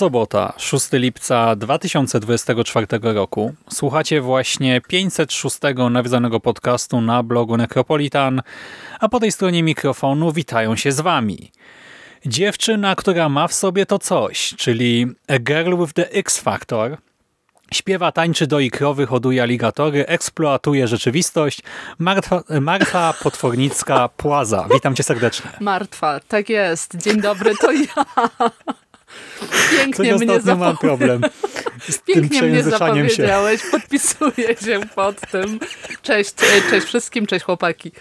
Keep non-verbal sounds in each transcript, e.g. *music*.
Sobota, 6 lipca 2024 roku. Słuchacie właśnie 506 nawiązanego podcastu na blogu Necropolitan, a po tej stronie mikrofonu witają się z wami. Dziewczyna, która ma w sobie to coś, czyli A Girl with the X Factor, Śpiewa, tańczy, doi krowy, hoduje aligatory, eksploatuje rzeczywistość. Martwa, Marta *laughs* Potwornicka-Płaza. Witam cię serdecznie. Martwa, tak jest. Dzień dobry, to ja. *laughs* Pięknie mnie mam problem z tym Pięknie mnie przejęzyczaniem się. zapowiedziałeś, podpisuję się pod tym. Cześć, e, cześć wszystkim, cześć chłopaki.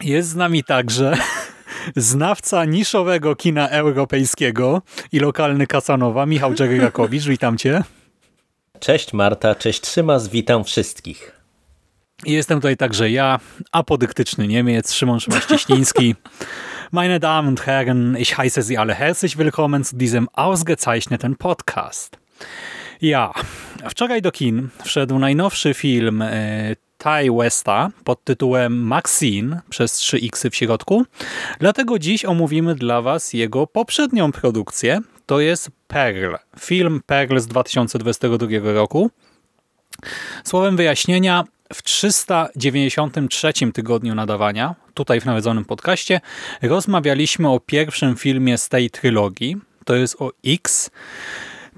Jest z nami także *laughs* znawca niszowego kina europejskiego i lokalny Kasanowa, Michał Dżeryrakowicz. Witam cię. Cześć Marta, cześć Szymas, witam wszystkich. Jestem tutaj także ja, apodyktyczny Niemiec, Szymon Szymaś-Cieśliński. *laughs* Meine Damen und Herren, ich heiße Sie alle herzlich willkommen zu diesem ausgezeichneten Podcast. Ja, wczoraj do kin wszedł najnowszy film e, Ty Westa pod tytułem Maxine przez 3x w środku. Dlatego dziś omówimy dla Was jego poprzednią produkcję. To jest Pearl. Film Pearl z 2022 roku. Słowem wyjaśnienia, w 393 tygodniu nadawania, tutaj w nawiedzonym podcaście, rozmawialiśmy o pierwszym filmie z tej trylogii. To jest o X.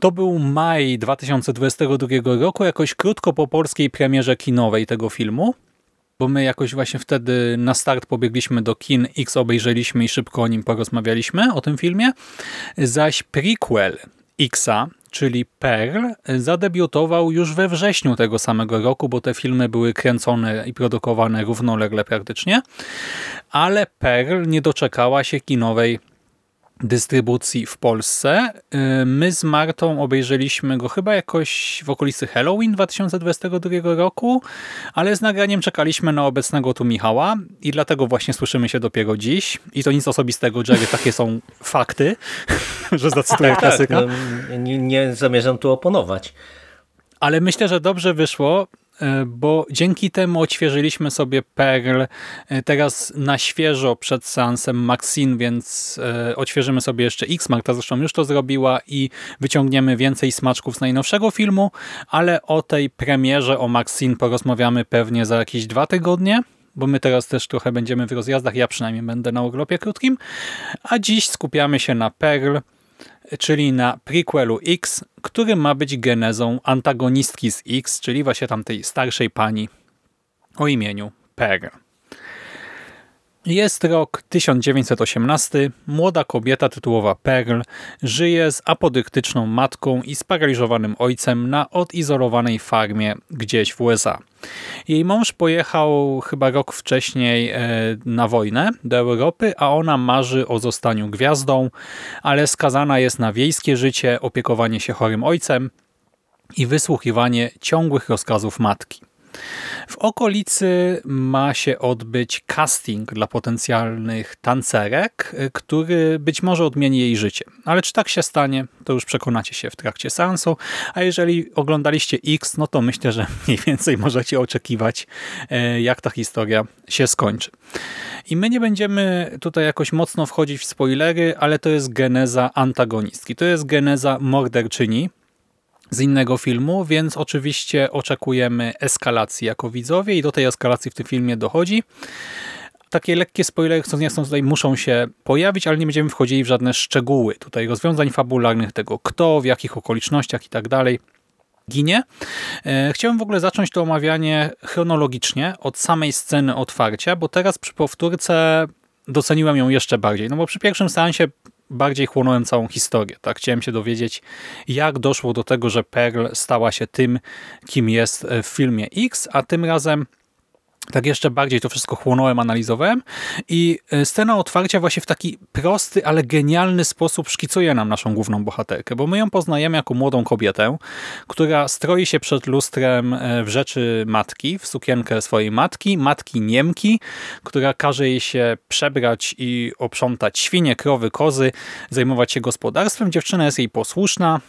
To był maj 2022 roku, jakoś krótko po polskiej premierze kinowej tego filmu, bo my jakoś właśnie wtedy na start pobiegliśmy do kin, X obejrzeliśmy i szybko o nim porozmawialiśmy, o tym filmie. Zaś prequel Xa, czyli Pearl, zadebiutował już we wrześniu tego samego roku, bo te filmy były kręcone i produkowane równolegle praktycznie, ale Pearl nie doczekała się kinowej dystrybucji w Polsce. Yy, My z Martą obejrzeliśmy go chyba jakoś w okolicy Halloween 2022 roku, ale z nagraniem czekaliśmy na obecnego tu Michała i dlatego właśnie słyszymy się dopiero dziś. I to nic osobistego, Jerry, takie są *laughs* fakty, *laughs* że zacytuję klasyka. no, nie, nie zamierzam tu oponować. Ale myślę, że dobrze wyszło, bo dzięki temu odświeżyliśmy sobie Pearl e, teraz na świeżo przed seansem Maxine, więc e, odświeżymy sobie jeszcze X, Marta zresztą już to zrobiła i wyciągniemy więcej smaczków z najnowszego filmu, ale o tej premierze, o Maxine porozmawiamy pewnie za jakieś dwa tygodnie, bo my teraz też trochę będziemy w rozjazdach, ja przynajmniej będę na urlopie krótkim, a dziś skupiamy się na Pearl, czyli na prequelu X, który ma być genezą antagonistki z X, czyli właśnie tamtej starszej pani o imieniu Pearl. Jest rok 1918. Młoda kobieta tytułowa Pearl żyje z apodyktyczną matką i sparaliżowanym ojcem na odizolowanej farmie gdzieś w USA. Jej mąż pojechał chyba rok wcześniej e, na wojnę do Europy, a ona marzy o zostaniu gwiazdą, ale skazana jest na wiejskie życie, opiekowanie się chorym ojcem i wysłuchiwanie ciągłych rozkazów matki. W okolicy ma się odbyć casting dla potencjalnych tancerek, y, który być może odmieni jej życie. Ale czy tak się stanie, to już przekonacie się w trakcie seansu. A jeżeli oglądaliście X, no to myślę, że *laughs* mniej więcej możecie oczekiwać, e, jak ta historia się skończy. I my nie będziemy tutaj jakoś mocno wchodzić w spoilery, ale to jest geneza antagonistki. To jest geneza morderczyni, z innego filmu, więc oczywiście oczekujemy eskalacji jako widzowie i do tej eskalacji w tym filmie dochodzi. takie lekkie spoilery, chcąc nie chcąc tutaj muszą się pojawić, ale nie będziemy wchodzili w żadne szczegóły tutaj rozwiązań fabularnych, tego kto, w jakich okolicznościach i tak dalej ginie. E, chciałem w ogóle zacząć to omawianie chronologicznie od samej sceny otwarcia, bo teraz przy powtórce doceniłem ją jeszcze bardziej. No bo przy pierwszym seansie bardziej chłonąłem całą historię. Tak? Chciałem się dowiedzieć, jak doszło do tego, że Pearl stała się tym, kim jest w filmie X, a tym razem tak jeszcze bardziej to wszystko chłonąłem, analizowałem i e, scena otwarcia właśnie w taki prosty, ale genialny sposób szkicuje nam naszą główną bohaterkę, bo my ją poznajemy jako młodą kobietę, która stroi się przed lustrem e, w rzeczy matki, w sukienkę swojej matki, matki Niemki, która każe jej się przebrać i oprzątać świnie, krowy, kozy, zajmować się gospodarstwem. Dziewczyna jest jej posłuszna,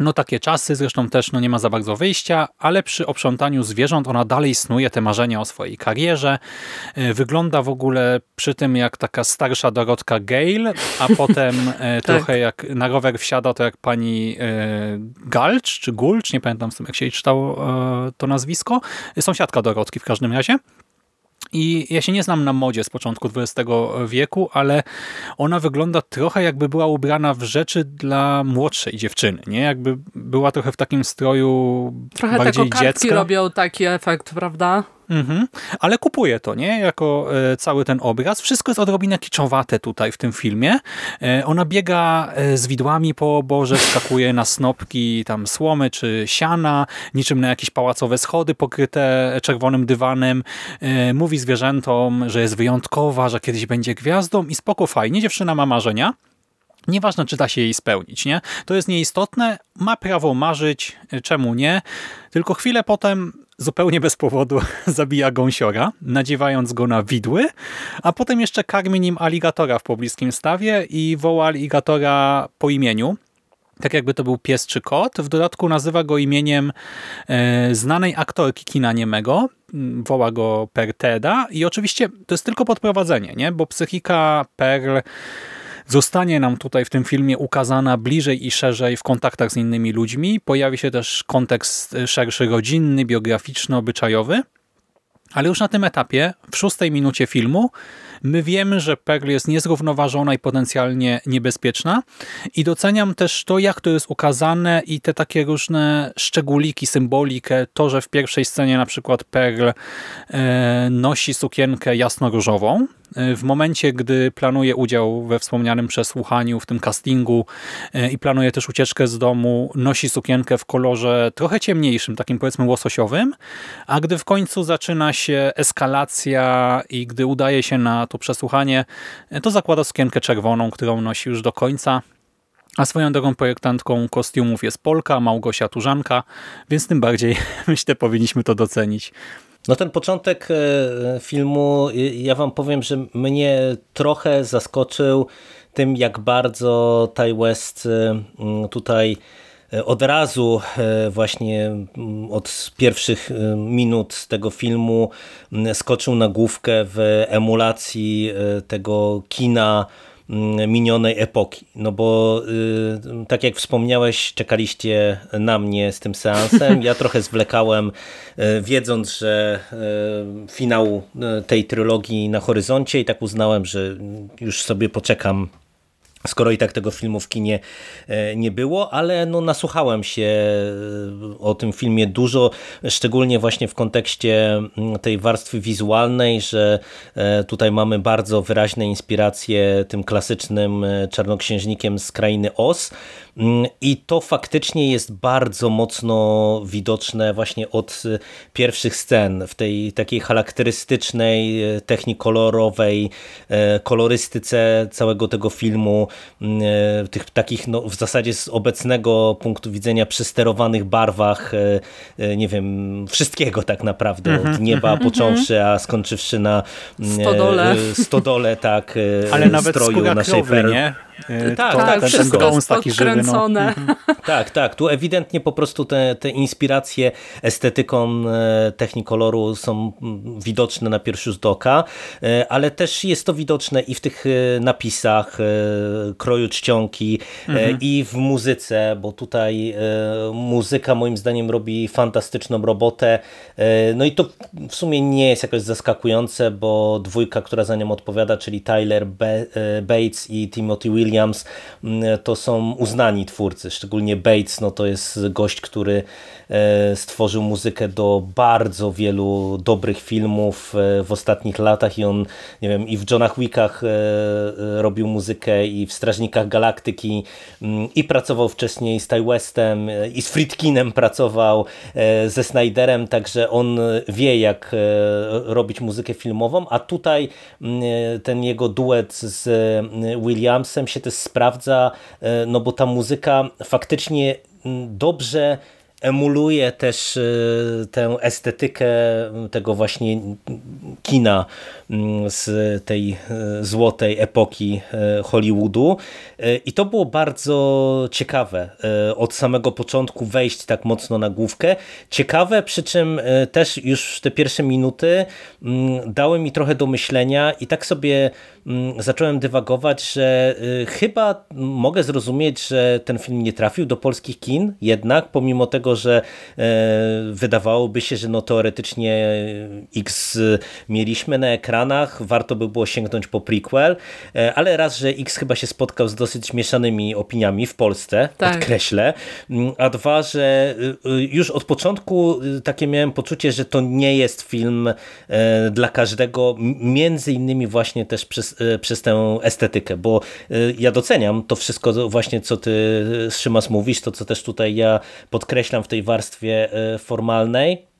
no takie czasy, zresztą też no nie ma za bardzo wyjścia, ale przy oprzątaniu zwierząt ona dalej snuje te marzenia o swojej karierze. E, wygląda w ogóle przy tym jak taka starsza Dorotka Gale, a *laughs* potem e, tak. trochę jak na rower wsiada to jak pani e, Galcz czy Gulcz, nie pamiętam jak się czytało to nazwisko. Sąsiadka Dorotki w każdym razie. I ja się nie znam na modzie z początku XX wieku, ale ona wygląda trochę jakby była ubrana w rzeczy dla młodszej dziewczyny, nie? Jakby była trochę w takim stroju trochę bardziej dziecka. robią taki efekt, prawda? Mhm. Ale kupuję to, nie? Jako e, cały ten obraz. Wszystko jest odrobinę kiczowate tutaj w tym filmie. E, ona biega e, z widłami po oborze, skakuje na snopki tam słomy czy siana, niczym na jakieś pałacowe schody pokryte czerwonym dywanem. Mówi zwierzętom, że jest wyjątkowa, że kiedyś będzie gwiazdą i spoko fajnie. Dziewczyna ma marzenia. Nieważne, czy da się jej spełnić, nie? To jest nieistotne, ma prawo marzyć, czemu nie? Tylko chwilę potem zupełnie bez powodu *laughs* zabija gąsiora, nadziewając go na widły, a potem jeszcze karmi nim aligatora w pobliskim stawie i woła aligatora po imieniu, tak jakby to był pies czy kot. W dodatku nazywa go imieniem e, znanej aktorki kina niemego, woła go Perteda i oczywiście to jest tylko podprowadzenie, nie? bo psychika Perl zostanie nam tutaj w tym filmie ukazana bliżej i szerzej w kontaktach z innymi ludźmi. Pojawi się też kontekst szerszy rodzinny, biograficzny, obyczajowy. Ale już na tym etapie, w szóstej minucie filmu, my wiemy, że Pearl jest niezrównoważona i potencjalnie niebezpieczna i doceniam też to, jak to jest ukazane i te takie różne szczególiki, symbolikę, to, że w pierwszej scenie na przykład Pearl e, nosi sukienkę jasno-różową, E, w momencie, gdy planuje udział we wspomnianym przesłuchaniu, w tym castingu e, i planuje też ucieczkę z domu, nosi sukienkę w kolorze trochę ciemniejszym, takim powiedzmy łososiowym, a gdy w końcu zaczyna się eskalacja i gdy udaje się na to przesłuchanie, e, to zakłada sukienkę czerwoną, którą nosi już do końca. A swoją drogą projektantką kostiumów jest Polka, Małgosia Turzanka, więc tym bardziej *laughs* myślę powinniśmy to docenić. No ten początek e, filmu, ja wam powiem, że mnie trochę zaskoczył tym, jak bardzo Ty West e, tutaj e, od razu właśnie od pierwszych minut tego filmu skoczył na główkę w emulacji tego kina minionej epoki. No bo y, tak jak wspomniałeś, czekaliście na mnie z tym seansem. Ja trochę zwlekałem, y, wiedząc, że y, finał tej trylogii na horyzoncie i tak uznałem, że już sobie poczekam skoro i tak tego filmu w kinie e, nie było, ale no nasłuchałem się e, o tym filmie dużo, szczególnie właśnie w kontekście mm, tej warstwy wizualnej, że e, tutaj mamy bardzo wyraźne inspiracje tym klasycznym czarnoksiężnikiem z krainy Oz, I to faktycznie jest bardzo mocno widoczne właśnie od y, pierwszych scen, w tej takiej charakterystycznej, y, technikolorowej y, kolorystyce całego tego filmu, mm, tych takich no, w zasadzie z obecnego punktu widzenia przesterowanych barwach, nie wiem, wszystkiego tak naprawdę, od mhm, nieba mhm, począwszy, mhm. a skończywszy na stodole, stodole tak, Ale nawet stroju naszej Pearl. nie? E, Tak, to, tak, ten, ten wszystko gąs jest żywy. No. podkręcone. *laughs* Tak, tak. Tu ewidentnie po prostu te, te inspiracje estetyką e, Technikoloru są mm, widoczne na pierwszy rzut oka, e, ale też jest to widoczne i w tych napisach, kroju czcionki e, i w muzyce, bo tutaj muzyka moim zdaniem robi fantastyczną robotę. No i to w sumie nie jest jakoś zaskakujące, bo dwójka, która za nią odpowiada, czyli Tyler Ba- Bates i Timothy Williams, mm, to są uznani twórcy, szczególnie Bates, no to jest gość, który stworzył muzykę do bardzo wielu dobrych filmów e, w ostatnich latach i on, nie wiem, i w Johnach Wickach e, e, robił muzykę i w Strażnikach Galaktyki mm, i pracował wcześniej z Ty Westem e, i z Friedkinem pracował e, ze Snyderem, także on wie jak e, robić muzykę filmową, a tutaj mm, ten jego duet z Williamsem się też sprawdza, e, no bo ta muzyka faktycznie mm, dobrze emuluje też e, tę estetykę tego właśnie kina mm, z tej e, złotej epoki e, Hollywoodu i to było bardzo ciekawe od samego początku wejść tak mocno na główkę. Ciekawe, przy czym też już te pierwsze minuty mm, dały mi trochę do myślenia i tak sobie mm, zacząłem dywagować, że chyba mogę zrozumieć, że ten film nie trafił do polskich kin, jednak pomimo tego, że e, wydawałoby się, że no teoretycznie X mieliśmy na ekranach, warto by było sięgnąć po prequel, e, ale raz, że X chyba się spotkał z dosyć mieszanymi opiniami w Polsce, Tak. podkreślę, Mm, a dwa, że y, y, już od początku y, takie miałem poczucie, że to nie jest film e, dla każdego, między innymi właśnie też przez, przez tę estetykę, bo ja doceniam to wszystko właśnie, co ty Szymas mówisz, to co też tutaj ja podkreślam w tej warstwie e, formalnej,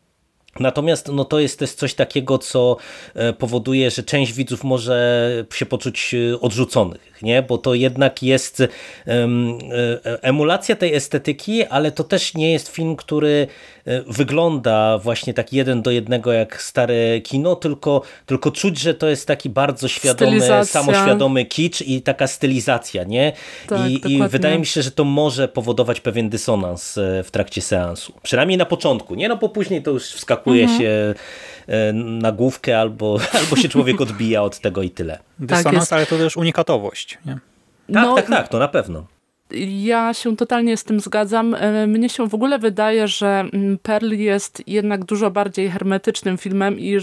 Natomiast no, to jest też coś takiego, co e, powoduje, że część widzów może się poczuć e, odrzuconych, nie? bo to jednak jest em, emulacja tej estetyki, ale to też nie jest film, który wygląda właśnie tak jeden do jednego jak stare kino, tylko, tylko czuć, że to jest taki bardzo świadomy, Stylizacja. samoświadomy kicz i taka stylizacja, nie? Tak, I, I wydaje mi się, że to może powodować pewien dysonans e, w trakcie seansu. Przynajmniej na początku, nie? No bo później to już wskakuje Mhm. się e, na główkę albo, *laughs* albo się człowiek odbija od tego i tyle. Dysonans, jest. ale to też unikatowość. Nie? Tak, No, tak, tak, to na pewno. Ja się totalnie z tym zgadzam. E, Mnie się w ogóle wydaje, że mm, Pearl jest jednak dużo bardziej hermetycznym filmem i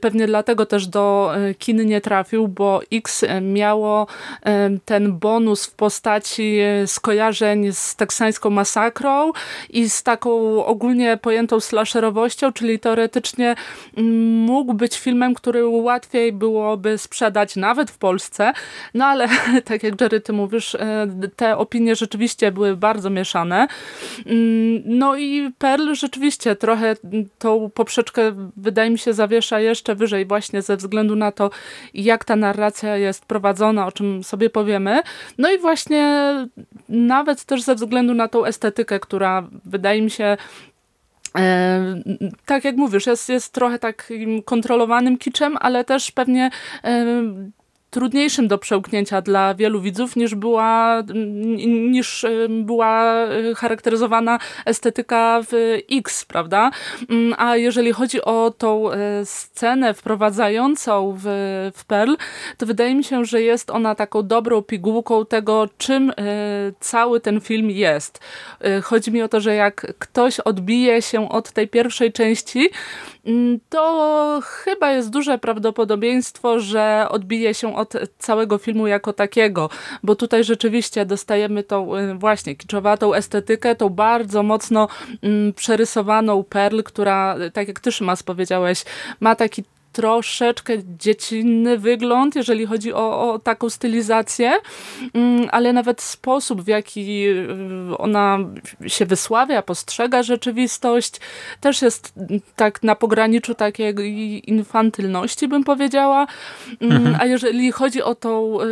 pewnie dlatego też do e, kin nie trafił, bo X e, miało ten bonus w postaci skojarzeń z teksańską masakrą i z taką ogólnie pojętą slasherowością, czyli teoretycznie mm, mógł być filmem, który łatwiej byłoby sprzedać nawet w Polsce, no ale *laughs* tak jak Jerry, ty mówisz, te opinie rzeczywiście były bardzo mieszane. Mm, No i Pearl rzeczywiście trochę tą poprzeczkę wydaje mi się zawiesza jeszcze wyżej właśnie ze względu na to, jak ta narracja jest prowadzona, o czym sobie powiemy. No i właśnie nawet też ze względu na tą estetykę, która wydaje mi się E, tak jak mówisz, jest, jest trochę takim kontrolowanym kiczem, ale też pewnie e, trudniejszym do przełknięcia dla wielu widzów niż była, niż była e, charakteryzowana estetyka w X, prawda? Mm, A jeżeli chodzi o tą e, scenę wprowadzającą w, w Pearl, to wydaje mi się, że jest ona taką dobrą pigułką tego, czym e, cały ten film jest. Chodzi mi o to, że jak ktoś odbije się od tej pierwszej części, mm, to chyba jest duże prawdopodobieństwo, że odbije się od całego filmu jako takiego, bo tutaj rzeczywiście dostajemy tą e, właśnie kiczowatą estetykę, tą bardzo mocno mm, przerysowaną Perl, która, tak jak ty Szymas powiedziałeś, ma taki troszeczkę dziecinny wygląd, jeżeli chodzi o, o taką stylizację, Mm, ale nawet sposób, w jaki y, ona się wysławia, postrzega rzeczywistość, też jest mm, tak na pograniczu takiej infantylności, bym powiedziała. Mm, A jeżeli chodzi o tą y,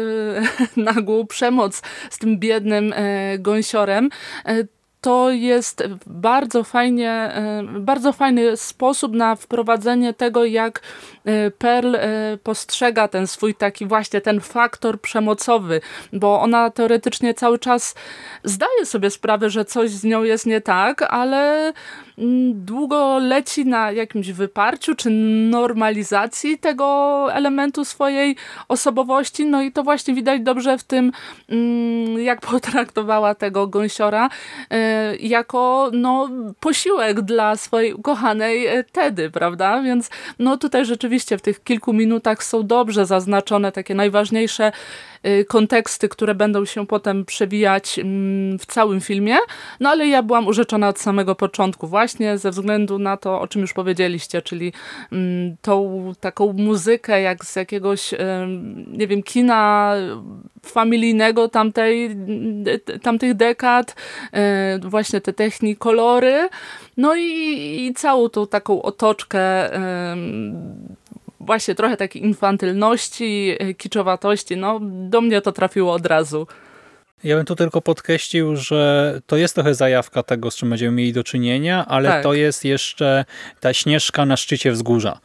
*laughs* nagłą przemoc z tym biednym e, gąsiorem, e, to jest bardzo fajnie, e, bardzo fajny sposób na wprowadzenie tego, jak e, Pearl postrzega ten swój taki właśnie ten faktor przemocowy, bo ona teoretycznie cały czas zdaje sobie sprawę, że coś z nią jest nie tak, ale długo leci na jakimś wyparciu czy normalizacji tego elementu swojej osobowości, no i to właśnie widać dobrze w tym, mm, jak *laughs* potraktowała tego gąsiora e, jako no, posiłek dla swojej ukochanej e, Tedy, prawda? Więc no tutaj rzeczywiście w tych kilku minutach są dobrze zaznaczone takie najważniejsze konteksty, które będą się potem przewijać mm, w całym filmie. No ale ja byłam urzeczona od samego początku właśnie ze względu na to, o czym już powiedzieliście, czyli mm, tą taką muzykę jak z jakiegoś, nie wiem, kina familijnego tamtej, tamtych dekad, y, właśnie te techniki, kolory, no i, i całą tą taką otoczkę właśnie trochę takiej infantylności, e, kiczowatości, no do mnie to trafiło od razu. Ja bym tu tylko podkreślił, że to jest trochę zajawka tego, z czym będziemy mieli do czynienia, ale tak. to jest jeszcze ta śnieżka na szczycie wzgórza.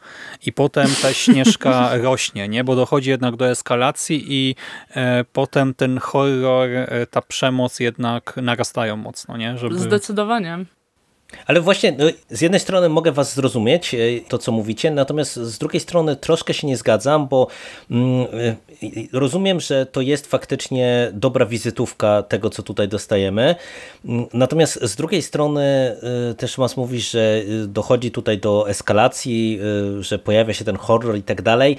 I potem ta *laughs* śnieżka rośnie, nie? bo dochodzi jednak do eskalacji i e, potem ten horror, e, ta przemoc jednak narastają mocno. Nie? Żeby... Zdecydowanie. Ale właśnie no, z jednej strony mogę was zrozumieć, e, to co mówicie, natomiast z drugiej strony troszkę się nie zgadzam, bo mm, e, rozumiem, że to jest faktycznie dobra wizytówka tego, co tutaj dostajemy. Mm, natomiast z drugiej strony e, też Mas mówi, że dochodzi tutaj do eskalacji, że pojawia się ten horror i tak dalej.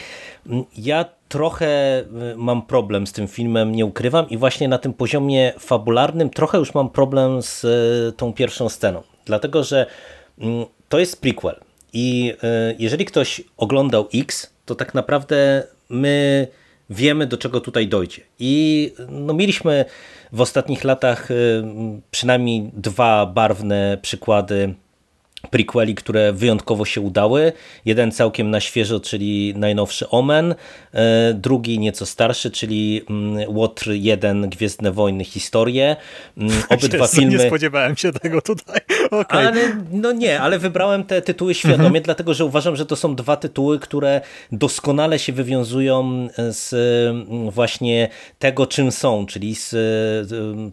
Mm, ja trochę mam problem z tym filmem, nie ukrywam i właśnie na tym poziomie fabularnym trochę już mam problem z tą pierwszą sceną. Dlatego, że mm, to jest prequel i y, jeżeli ktoś oglądał X, to tak naprawdę my wiemy, do czego tutaj dojdzie. I no, mieliśmy w ostatnich latach y, przynajmniej dwa barwne przykłady prequeli, które wyjątkowo się udały. Jeden całkiem na świeżo, czyli najnowszy Omen, e, drugi nieco starszy, czyli mm, Łotr 1 Gwiezdne Wojny Historie. Mm, *laughs* obydwa filmy... Nie spodziewałem się tego tutaj. *laughs* Okay. Ale, no nie, ale wybrałem te tytuły świadomie, mhm. dlatego że uważam, że to są dwa tytuły, które doskonale się wywiązują z mm, właśnie tego, czym są, czyli z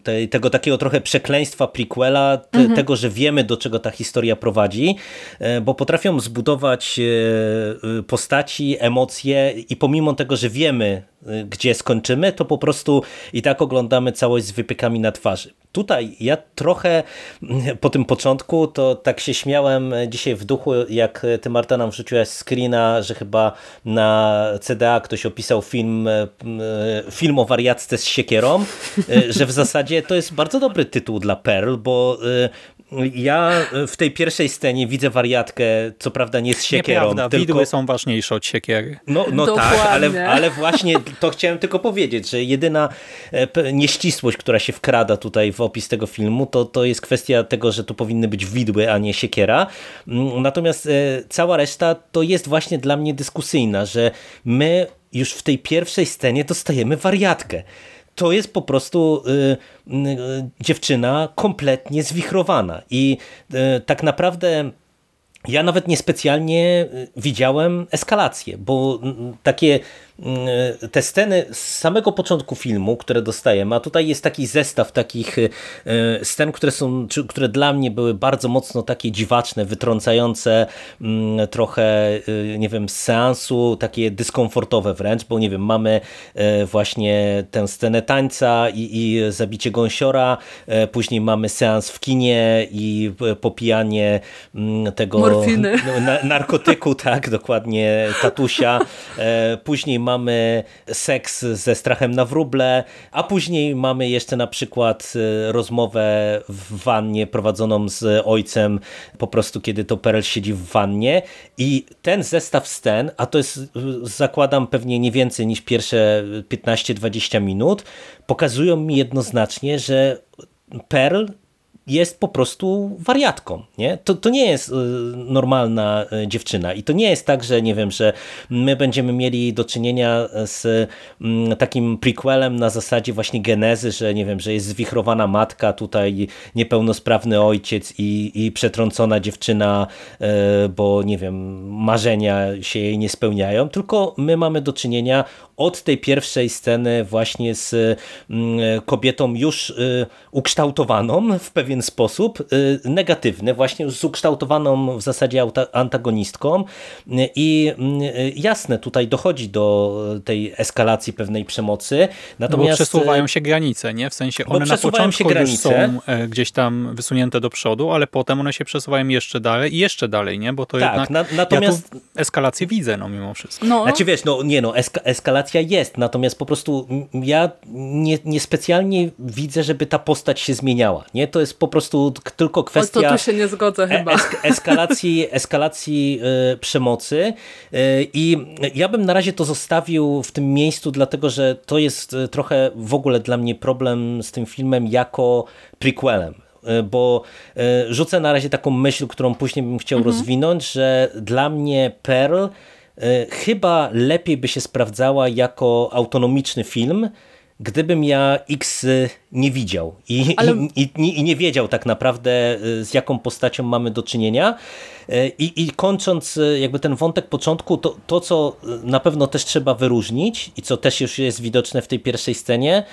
te, tego takiego trochę przekleństwa prequela, mhm. tego, że wiemy, do czego ta historia prowadzi prowadzi, e, bo potrafią zbudować e, postaci, emocje i pomimo tego, że wiemy, e, gdzie skończymy, to po prostu i tak oglądamy całość z wypiekami na twarzy. Tutaj ja trochę mm, po tym początku to tak się śmiałem dzisiaj w duchu, jak ty Marta nam wrzuciłaś screena, że chyba na CDA ktoś opisał film, film o wariatce z siekierą, że w zasadzie to jest bardzo dobry tytuł dla Pearl, bo ja w tej pierwszej scenie widzę wariatkę, co prawda nie z siekierą. Nieprawda, tylko... widły są ważniejsze od siekiery. No, no tak, ale, ale właśnie to chciałem tylko powiedzieć, że jedyna e, nieścisłość, która się wkrada tutaj w opis tego filmu, to, to jest kwestia tego, że to powinny być widły, a nie siekiera. Mm, natomiast e, cała reszta to jest właśnie dla mnie dyskusyjna, że my już w tej pierwszej scenie dostajemy wariatkę to jest po prostu y, y, dziewczyna kompletnie zwichrowana. I y, tak naprawdę ja nawet niespecjalnie widziałem eskalację, bo takie te sceny z samego początku filmu, które dostajemy, a tutaj jest taki zestaw takich e, scen, które są, które dla mnie były bardzo mocno takie dziwaczne, wytrącające mm, trochę, e, nie wiem, z seansu, takie dyskomfortowe wręcz, bo nie wiem, mamy właśnie tę scenę tańca i, i zabicie gąsiora, później mamy seans w kinie i popijanie mm, tego Morfiny. narkotyku, *laughs* tak, dokładnie, tatusia, później mamy seks ze strachem na wróble, a później mamy jeszcze na przykład y, rozmowę w wannie prowadzoną z ojcem, po prostu kiedy to Perel siedzi w wannie. I ten zestaw scen, a to jest y, zakładam pewnie nie więcej niż pierwsze 15-20 minut, pokazują mi jednoznacznie, że Pearl jest po prostu wariatką. Nie? To, to nie jest normalna dziewczyna i to nie jest tak, że nie wiem, że my będziemy mieli do czynienia z mm, takim prequelem na zasadzie właśnie genezy, że nie wiem, że jest zwichrowana matka, tutaj niepełnosprawny ojciec i, i przetrącona dziewczyna, bo nie wiem, marzenia się jej nie spełniają, tylko my mamy do czynienia od tej pierwszej sceny właśnie z mm, kobietą już y, ukształtowaną w pewien sposób, y, negatywny, właśnie z ukształtowaną w zasadzie antagonistką i mm, jasne, tutaj dochodzi do tej eskalacji pewnej przemocy. Natomiast... No bo przesuwają się granice, nie? W sensie one na początku już są e, gdzieś tam wysunięte do przodu, ale potem one się przesuwają jeszcze dalej i jeszcze dalej, nie? Bo to tak, jednak na, natomiast... ja eskalację widzę, no mimo wszystko. No. Znaczy wiesz, no nie no, eska eskalacja jest, natomiast po prostu ja nie, niespecjalnie widzę, żeby ta postać się zmieniała. Nie? To jest po prostu tylko kwestia... O, to tu się nie zgodzę chyba. Esk eskalacji *laughs* eskalacji y, przemocy y, i ja bym na razie to zostawił w tym miejscu, dlatego że to jest trochę w ogóle dla mnie problem z tym filmem jako prequelem bo rzucę na razie taką myśl, którą później bym chciał mhm. rozwinąć, że dla mnie Pearl E, chyba lepiej by się sprawdzała jako autonomiczny film, gdybym ja X nie widział i, Ale... i, i, i, nie wiedział tak naprawdę e, z jaką postacią mamy do czynienia. E, I, kończąc jakby ten wątek początku, to, to co na pewno też trzeba wyróżnić i co też już jest widoczne w tej pierwszej scenie,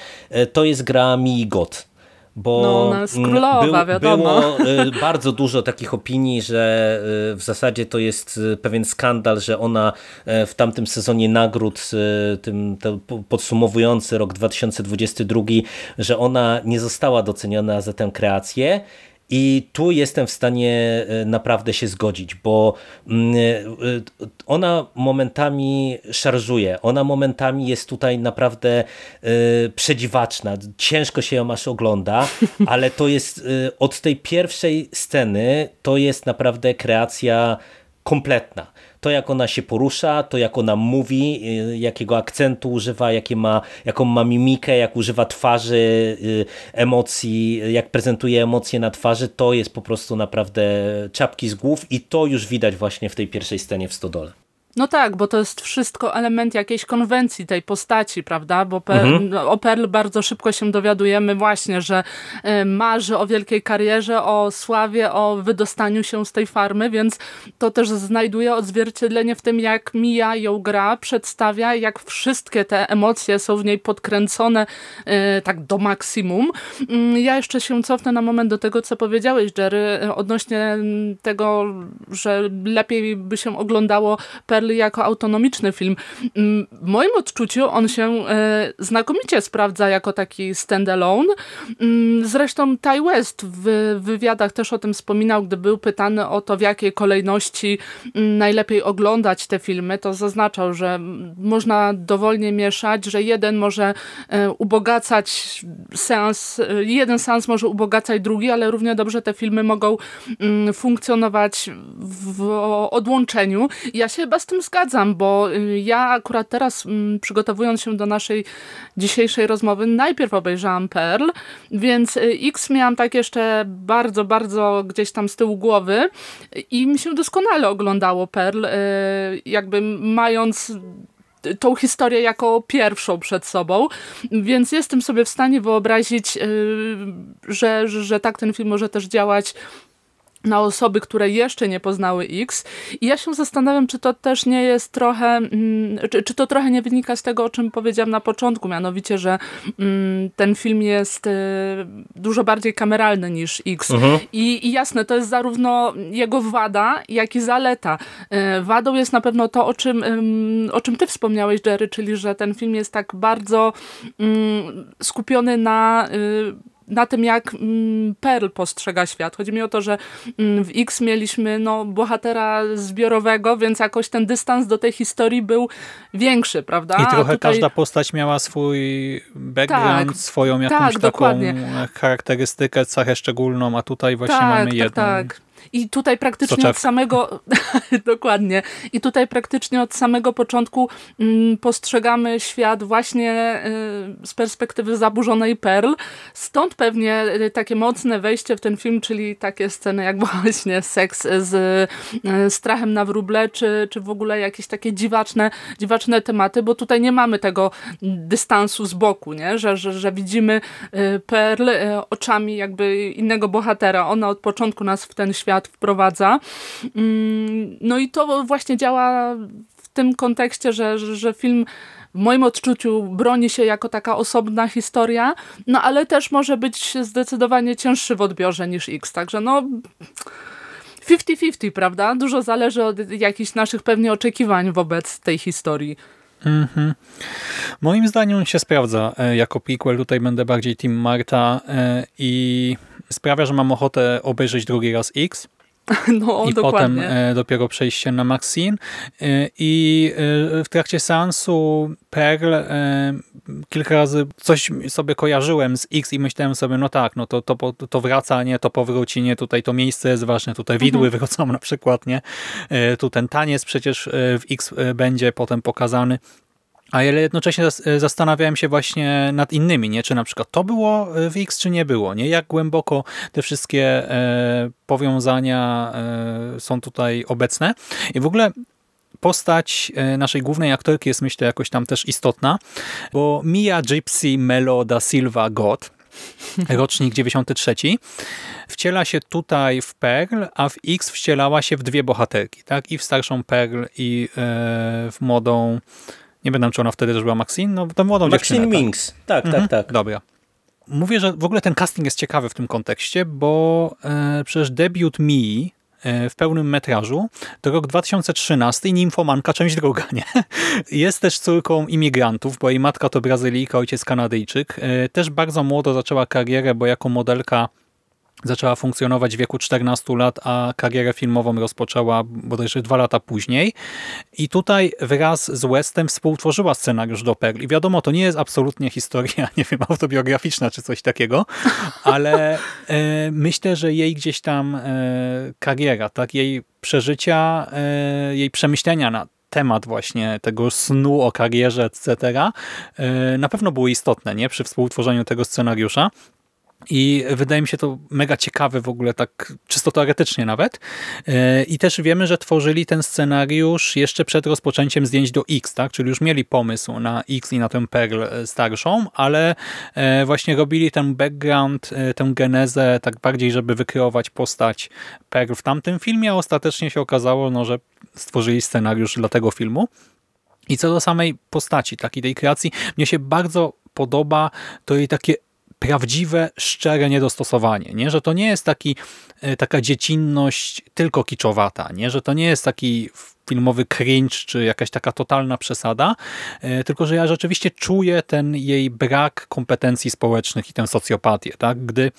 to jest gra Mii God bo no, ona jest królowa, był, wiadomo. Było *laughs* y, bardzo dużo takich opinii, że y, w zasadzie to jest y, pewien skandal, że ona w tamtym sezonie nagród, tym podsumowujący rok 2022, że ona nie została doceniona za tę kreację i tu jestem w stanie e, naprawdę się zgodzić, bo mm, e, ona momentami szarżuje, ona momentami jest tutaj naprawdę e, przedziwaczna, ciężko się ją aż ogląda, *laughs* ale to jest od tej pierwszej sceny to jest naprawdę kreacja kompletna to jak ona się porusza, to jak ona mówi, y, jakiego akcentu używa, jakie ma, jaką ma mimikę, jak używa twarzy, y, emocji, jak prezentuje emocje na twarzy, to jest po prostu naprawdę czapki z głów i to już widać właśnie w tej pierwszej scenie w Stodole. No tak, bo to jest wszystko element jakiejś konwencji tej postaci, prawda? Bo per, mhm. No, o Perl bardzo szybko się dowiadujemy właśnie, że y, marzy o wielkiej karierze, o sławie, o wydostaniu się z tej farmy, więc to też znajduje odzwierciedlenie w tym, jak Mia ją gra, przedstawia, jak wszystkie te emocje są w niej podkręcone y, tak do maksimum. Y, ja jeszcze się cofnę na moment do tego, co powiedziałeś, Jerry, odnośnie tego, że lepiej by się oglądało Perl jako autonomiczny film. Mm, w moim odczuciu on się e, znakomicie sprawdza jako taki standalone. Mm, zresztą Ty West w wywiadach też o tym wspominał, gdy był pytany o to, w jakiej kolejności mm, najlepiej oglądać te filmy, to zaznaczał, że można dowolnie mieszać, że jeden może e, ubogacać sens, jeden sens może ubogacać drugi, ale równie dobrze te filmy mogą funkcjonować w odłączeniu. Ja się chyba z tym tym zgadzam, bo y, ja akurat teraz mm, przygotowując się do naszej dzisiejszej rozmowy, najpierw obejrzałam Pearl, więc y, X miałam tak jeszcze bardzo, bardzo gdzieś tam z tyłu głowy i mi się doskonale oglądało Pearl, y, jakby mając tą historię jako pierwszą przed sobą, więc jestem sobie w stanie wyobrazić, że, że tak ten film może też działać na osoby, które jeszcze nie poznały X. I ja się zastanawiam, czy to też nie jest trochę, mm, czy, czy to trochę nie wynika z tego, o czym powiedziałam na początku, mianowicie, że mm, ten film jest y, dużo bardziej kameralny niż X. Mhm. I, I jasne, to jest zarówno jego wada, jak i zaleta. Y, wadą jest na pewno to, o czym, o czym ty wspomniałeś, Jerry, czyli, że ten film jest tak bardzo mm, skupiony na y, na tym, jak mm, Pearl postrzega świat. Chodzi mi o to, że mm, w X mieliśmy no, bohatera zbiorowego, więc jakoś ten dystans do tej historii był większy, prawda? I trochę tutaj... każda postać miała swój background, tak, swoją jakąś tak, taką dokładnie. charakterystykę, cechę szczególną, a tutaj właśnie tak, mamy tak, jedną. Tak, tak. I tutaj praktycznie Soczewka. od samego, *laughs* dokładnie, i tutaj praktycznie od samego początku mm, postrzegamy świat właśnie y, z perspektywy zaburzonej Pearl. Stąd pewnie y, takie mocne wejście w ten film, czyli takie sceny jak *laughs* właśnie seks z y, strachem na wróble, czy, czy w ogóle jakieś takie dziwaczne, dziwaczne tematy, bo tutaj nie mamy tego dystansu z boku, nie? Że, że, że widzimy Pearl y, oczami jakby innego bohatera. Ona od początku nas w ten świat wprowadza. Mm, No i to właśnie działa w tym kontekście, że, że, film w moim odczuciu broni się jako taka osobna historia, no ale też może być zdecydowanie cięższy w odbiorze niż X, także no 50-50, prawda? Dużo zależy od jakichś naszych pewnie oczekiwań wobec tej historii. Mhm. Moim zdaniem on się sprawdza e, jako prequel. Tutaj będę bardziej Team Marta e, i sprawia, że mam ochotę obejrzeć drugi raz X. *laughs* No, I potem dokładnie. e, dopiero przejść się na Maxine. E, I e, w trakcie seansu Pearl e, kilka razy coś sobie kojarzyłem z X i myślałem sobie, no tak, no to, to, to wraca, nie, to powróci, nie, tutaj to miejsce jest ważne, tutaj widły wrócą na przykład, nie. Tu ten taniec przecież w X będzie potem pokazany. A ale jednocześnie e, zastanawiałem się właśnie nad innymi, nie? Czy na przykład to było e, w X, czy nie było, nie? Jak głęboko te wszystkie e, powiązania e, są tutaj obecne. I w ogóle postać e, naszej głównej aktorki jest myślę jakoś tam też istotna, bo Mia Gypsy Melo da Silva God, *laughs* rocznik 93, wciela się tutaj w Pearl, a w X wcielała się w dwie bohaterki, tak? I w starszą Pearl i w młodą nie będę czy ona wtedy też była Maxine, no tę młodą Maxine dziewczynę. tak. Minks. Tak, Mhm. tak, tak. Dobra. Mówię, że w ogóle ten casting jest ciekawy w tym kontekście, bo e, przecież debiut Mii e, w pełnym metrażu to rok 2013 i Nimfomanka część druga, nie? *laughs* Jest też córką imigrantów, bo jej matka to Brazylijka, ojciec Kanadyjczyk. E, też bardzo młodo zaczęła karierę, bo jako modelka zaczęła funkcjonować w wieku 14 lat, a karierę filmową rozpoczęła bodajże dwa lata później. I tutaj wraz z Westem współtworzyła scenariusz do Pearl. I wiadomo, to nie jest absolutnie historia, *laughs* nie wiem, autobiograficzna czy coś takiego, ale e, myślę, że jej gdzieś tam e, kariera, tak, jej przeżycia, e, jej przemyślenia na temat właśnie tego snu o karierze, etc., e, na pewno były istotne nie? przy współtworzeniu tego scenariusza. I wydaje mi się to mega ciekawe w ogóle, tak czysto teoretycznie nawet. E, I też wiemy, że tworzyli ten scenariusz jeszcze przed rozpoczęciem zdjęć do X, tak? czyli już mieli pomysł na X i na tę Pearl e, starszą, ale e, właśnie robili ten background, tę genezę tak bardziej, żeby wykreować postać Pearl w tamtym filmie, a ostatecznie się okazało, no, że stworzyli scenariusz dla tego filmu. I co do samej postaci, takiej tej kreacji, mnie się bardzo podoba to jej takie prawdziwe, szczere niedostosowanie, nie? że to nie jest taki, e, taka dziecinność tylko kiczowata, nie? że to nie jest taki filmowy cringe, czy jakaś taka totalna przesada, e, tylko że ja rzeczywiście czuję ten jej brak kompetencji społecznych i tę socjopatię, tak? gdy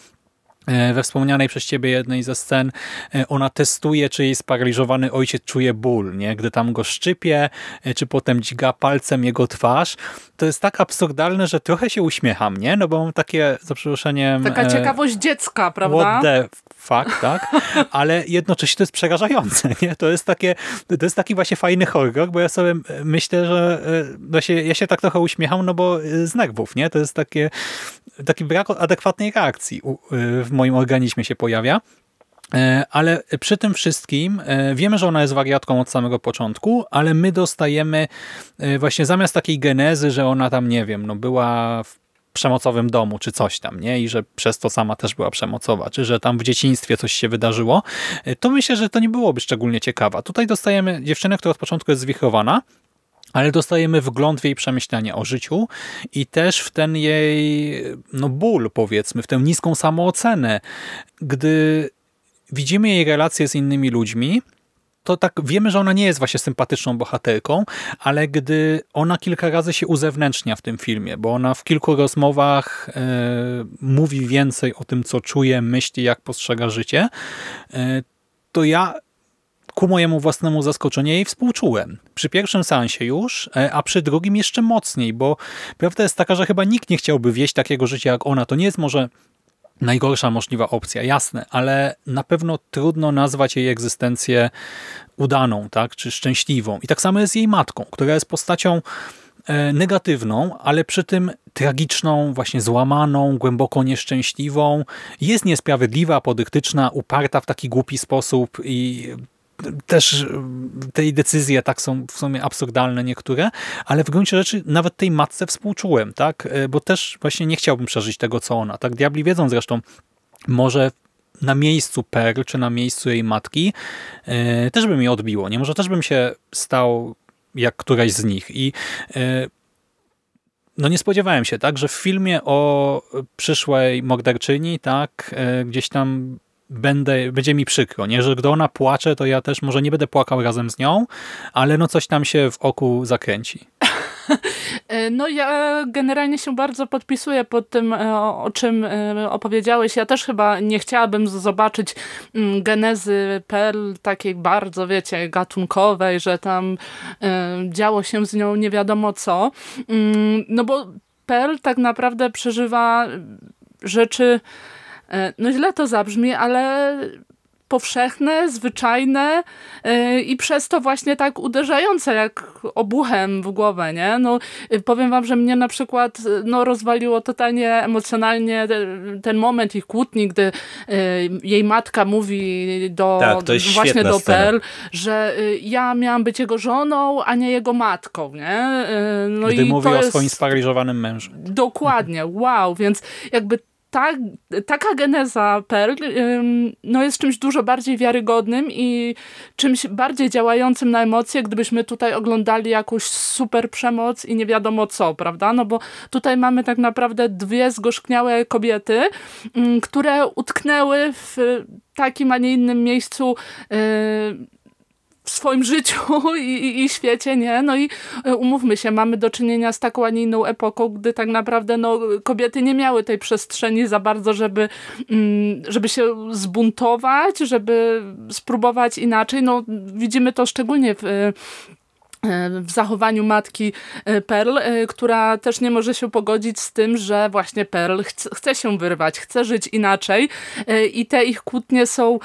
we wspomnianej przez ciebie jednej ze scen e, ona testuje, czy jej sparaliżowany ojciec czuje ból, nie? gdy tam go szczypie, e, czy potem dźga palcem jego twarz. To jest tak absurdalne, że trochę się uśmiecham, nie? No bo mam takie, za przeproszeniem... Taka e, ciekawość dziecka, prawda? What the fuck, tak? *laughs* Ale jednocześnie to jest przerażające, nie? To jest takie, to jest taki właśnie fajny horror, bo ja sobie myślę, że e, no się, ja się tak trochę uśmiecham, no bo e, z nerwów, nie? To jest takie, taki brak adekwatnej reakcji e, w moim organizmie się pojawia. E, Ale przy tym wszystkim e, wiemy, że ona jest wariatką od samego początku, ale my dostajemy e, właśnie zamiast takiej genezy, że ona tam, nie wiem, no była w przemocowym domu, czy coś tam, nie? I że przez to sama też była przemocowa, czy że tam w dzieciństwie coś się wydarzyło, to myślę, że to nie byłoby szczególnie ciekawa. Tutaj dostajemy dziewczynę, która od początku jest zwichrowana, ale dostajemy wgląd w jej przemyślenia o życiu i też w ten jej no, ból, powiedzmy, w tę niską samoocenę. Gdy widzimy jej relacje z innymi ludźmi, to tak wiemy, że ona nie jest właśnie sympatyczną bohaterką, ale gdy ona kilka razy się uzewnętrznia w tym filmie, bo ona w kilku rozmowach e, mówi więcej o tym, co czuje, myśli, jak postrzega życie, e, to ja ku mojemu własnemu zaskoczeniu jej współczułem. Przy pierwszym seansie już, e, a przy drugim jeszcze mocniej, bo prawda jest taka, że chyba nikt nie chciałby wieść takiego życia jak ona. To nie jest może najgorsza możliwa opcja, jasne, ale na pewno trudno nazwać jej egzystencję udaną, tak, czy szczęśliwą. I tak samo jest jej matką, która jest postacią e, negatywną, ale przy tym tragiczną, właśnie złamaną, głęboko nieszczęśliwą. Jest niesprawiedliwa, podyktyczna, uparta w taki głupi sposób i też te decyzje tak są w sumie absurdalne niektóre, ale w gruncie rzeczy nawet tej matce współczułem, tak? E, bo też właśnie nie chciałbym przeżyć tego, co ona. Tak? Diabli wiedzą zresztą, może na miejscu Pearl, czy na miejscu jej matki, e, też by mi odbiło. Nie? Może też bym się stał jak któraś z nich. I e, no nie spodziewałem się, tak, że w filmie o przyszłej morderczyni, tak, gdzieś tam będę, będzie mi przykro, nie? że gdy ona płacze, to ja też może nie będę płakał razem z nią, ale no coś tam się w oku zakręci. *laughs* No ja generalnie się bardzo podpisuję pod tym, e, o czym e, opowiedziałeś. Ja też chyba nie chciałabym zobaczyć mm, genezy Pearl takiej bardzo, wiecie, gatunkowej, że tam e, działo się z nią nie wiadomo co. Mm, no bo Pearl tak naprawdę przeżywa rzeczy E, no źle to zabrzmi, ale powszechne, zwyczajne yy, i przez to właśnie tak uderzające jak obuchem w głowę, nie? No, yy, powiem wam, że mnie na przykład no, rozwaliło totalnie emocjonalnie ten, ten moment ich kłótni, gdy yy, jej matka mówi do tak, właśnie do. Pearl, że ja miałam być jego żoną, a nie jego matką, nie? No gdy i mówi o swoim sparaliżowanym mężu. Dokładnie, wow, więc jakby ta, taka geneza Pearl no jest czymś dużo bardziej wiarygodnym i czymś bardziej działającym na emocje, gdybyśmy tutaj oglądali jakąś super przemoc i nie wiadomo co, prawda? No bo tutaj mamy tak naprawdę dwie zgorzkniałe kobiety, które utknęły w takim, a nie innym miejscu w swoim *laughs* życiu i, i, świecie, nie? No i e, umówmy się, mamy do czynienia z taką, a nie inną epoką, gdy tak naprawdę no, kobiety nie miały tej przestrzeni za bardzo, żeby, mm, żeby się zbuntować, żeby spróbować inaczej. No, widzimy to szczególnie w w zachowaniu matki e, Pearl, e, która też nie może się pogodzić z tym, że właśnie Pearl chce, się wyrwać, chce żyć inaczej e, i te ich kłótnie są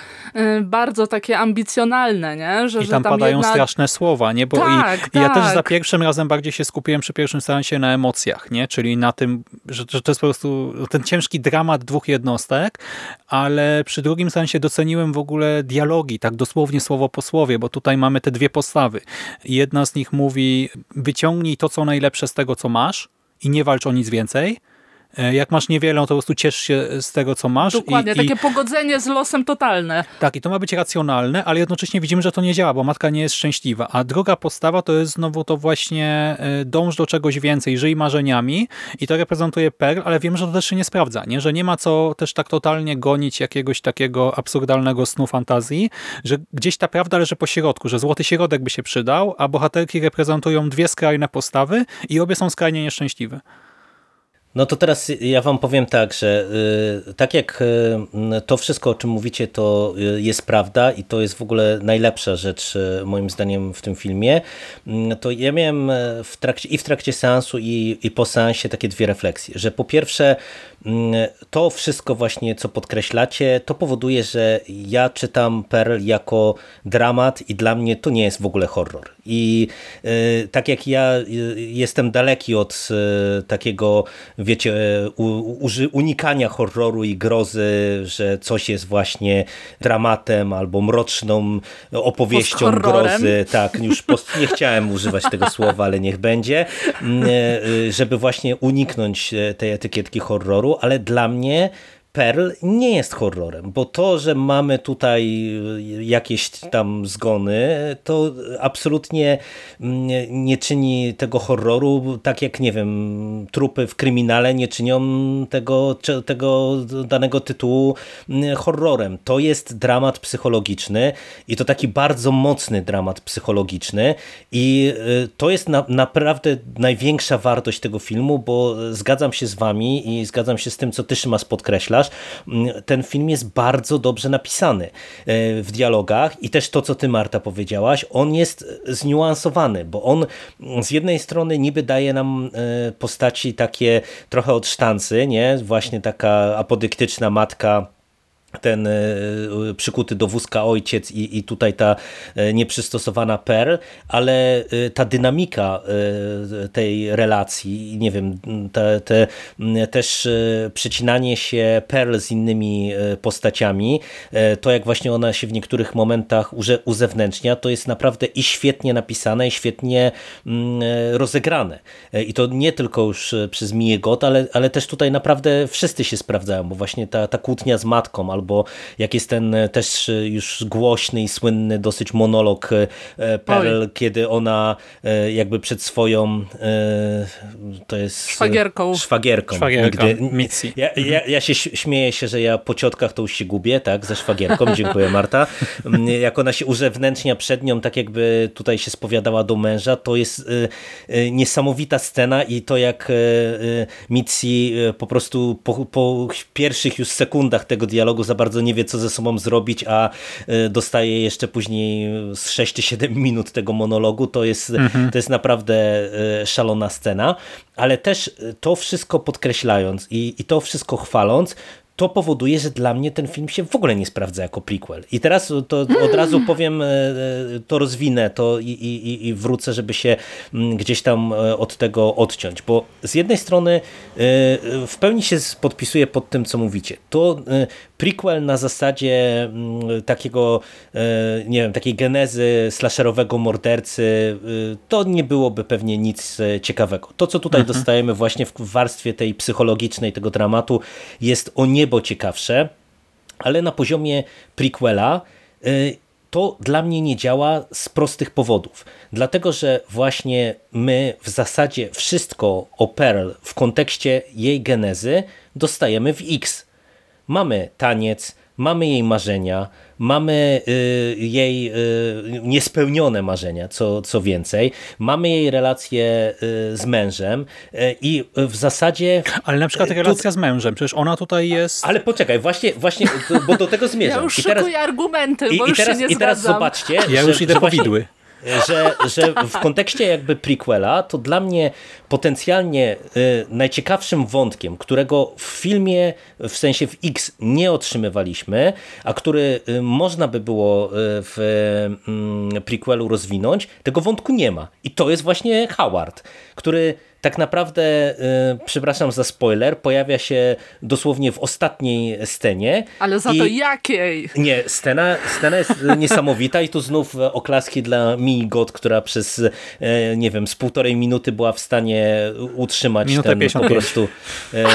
bardzo takie ambicjonalne, nie? Że, I tam, tam padają jedna... straszne słowa, nie? Bo tak, i, tak. ja też za pierwszym razem bardziej się skupiłem przy pierwszym seansie na emocjach, nie? Czyli na tym, że, że to jest po prostu ten ciężki dramat dwóch jednostek, ale przy drugim seansie doceniłem w ogóle dialogi, tak dosłownie słowo po słowie, bo tutaj mamy te dwie postawy. Jedna z nich mówi wyciągnij to, co najlepsze z tego, co masz i nie walcz o nic więcej, jak masz niewiele, no to po prostu ciesz się z tego, co masz. Dokładnie, i, takie i, pogodzenie z losem totalne. Tak, i to ma być racjonalne, ale jednocześnie widzimy, że to nie działa, bo matka nie jest szczęśliwa. A druga postawa to jest znowu to właśnie e, dąż do czegoś więcej, żyj marzeniami i to reprezentuje Pearl, ale wiem, że to też się nie sprawdza, nie? że nie ma co też tak totalnie gonić jakiegoś takiego absurdalnego snu fantazji, że gdzieś ta prawda leży po środku, że złoty środek by się przydał, a bohaterki reprezentują dwie skrajne postawy i obie są skrajnie nieszczęśliwe. No to teraz ja wam powiem tak, że y, tak jak y, to wszystko, o czym mówicie, to y, jest prawda i to jest w ogóle najlepsza rzecz moim zdaniem w tym filmie, mm, to ja miałem w trakcie, i w trakcie seansu i, i po seansie takie dwie refleksje, że po pierwsze to wszystko właśnie, co podkreślacie, to powoduje, że ja czytam Pearl jako dramat i dla mnie to nie jest w ogóle horror. I tak jak ja jestem daleki od takiego wiecie, unikania horroru i grozy, że coś jest właśnie dramatem albo mroczną opowieścią grozy. Tak, już post, nie chciałem używać tego słowa, ale niech będzie, mm, żeby właśnie uniknąć tej etykietki horroru, ale dla mnie Pearl nie jest horrorem, bo to, że mamy tutaj jakieś tam zgony, to absolutnie nie czyni tego horroru, tak jak, nie wiem, trupy w kryminale nie czynią tego, tego danego tytułu horrorem. To jest dramat psychologiczny i to taki bardzo mocny dramat psychologiczny i y, to jest na, naprawdę największa wartość tego filmu, bo zgadzam się z wami i zgadzam się z tym, co ty Szymas podkreśla, mm, ten film jest bardzo dobrze napisany e, w dialogach i też to, co ty Marta powiedziałaś, on jest zniuansowany, bo on z jednej strony niby daje nam e, postaci takie trochę od sztancy, nie? Właśnie taka apodyktyczna matka ten e, przykuty do wózka ojciec i, i tutaj ta e, nieprzystosowana Pearl, ale e, ta dynamika tej relacji, nie wiem, te, te, też przecinanie się Pearl z innymi postaciami, to jak właśnie ona się w niektórych momentach uzewnętrznia, to jest naprawdę i świetnie napisane, i świetnie rozegrane. I to nie tylko już przez Mię Got, ale, ale też tutaj naprawdę wszyscy się sprawdzają, bo właśnie ta, ta kłótnia z matką, albo jak jest ten e, też e, już głośny i słynny dosyć monolog e, Pearl, Oj. kiedy ona jakby przed swoją to jest szwagierką, szwagierką. Szwagierka, Nigdy, ja, ja, ja się śmieję się, że ja po ciotkach to już się gubię, tak, ze szwagierką, *laughs* dziękuję Marta. Mm, jak ona się uzewnętrznia przed nią, tak jakby tutaj się spowiadała do męża, to jest niesamowita scena i to jak Mitzi po prostu po, po pierwszych już sekundach tego dialogu za bardzo nie wie, co ze sobą zrobić, a e, dostaje jeszcze później z 6 czy 7 minut tego monologu, to jest, mhm. to jest naprawdę e, szalona scena, ale też to wszystko podkreślając i, i to wszystko chwaląc, to powoduje, że dla mnie ten film się w ogóle nie sprawdza jako prequel. I teraz to od razu powiem, e, to rozwinę to i, i, i wrócę, żeby się mm, gdzieś tam od tego odciąć, bo z jednej strony w pełni się podpisuję pod tym, co mówicie. To prequel na zasadzie mm, takiego, e, nie wiem, takiej genezy slasherowego mordercy, e, to nie byłoby pewnie nic e, ciekawego. To, co tutaj mhm. dostajemy właśnie w warstwie tej psychologicznej tego dramatu jest o niebo ciekawsze, ale na poziomie prequela to dla mnie nie działa z prostych powodów. Dlatego, że właśnie my w zasadzie wszystko o Pearl w kontekście jej genezy dostajemy w X mamy taniec, mamy jej marzenia, mamy y, jej y, niespełnione marzenia, co, co więcej, mamy jej relację y, z mężem i w zasadzie... Ale na przykład relacja tu... z mężem, przecież ona tutaj jest... Ale poczekaj, właśnie, właśnie bo do tego zmierzam. Ja już I teraz, argumenty, bo i, już i teraz, się nie I teraz zobaczcie, ja już że, idę że po widły że, że w kontekście jakby prequela, to dla mnie potencjalnie y, najciekawszym wątkiem, którego w filmie, w sensie w X nie otrzymywaliśmy, a który y, można by było y, w mm, prequelu rozwinąć, tego wątku nie ma. I to jest właśnie Howard, który tak naprawdę, y, przepraszam za spoiler, pojawia się dosłownie w ostatniej scenie. Ale za i... to jakiej? Nie, scena, scena jest niesamowita i tu znów oklaski dla Mii God, która przez, e, nie wiem, z półtorej minuty była w stanie utrzymać Minutę ten 55. po prostu e,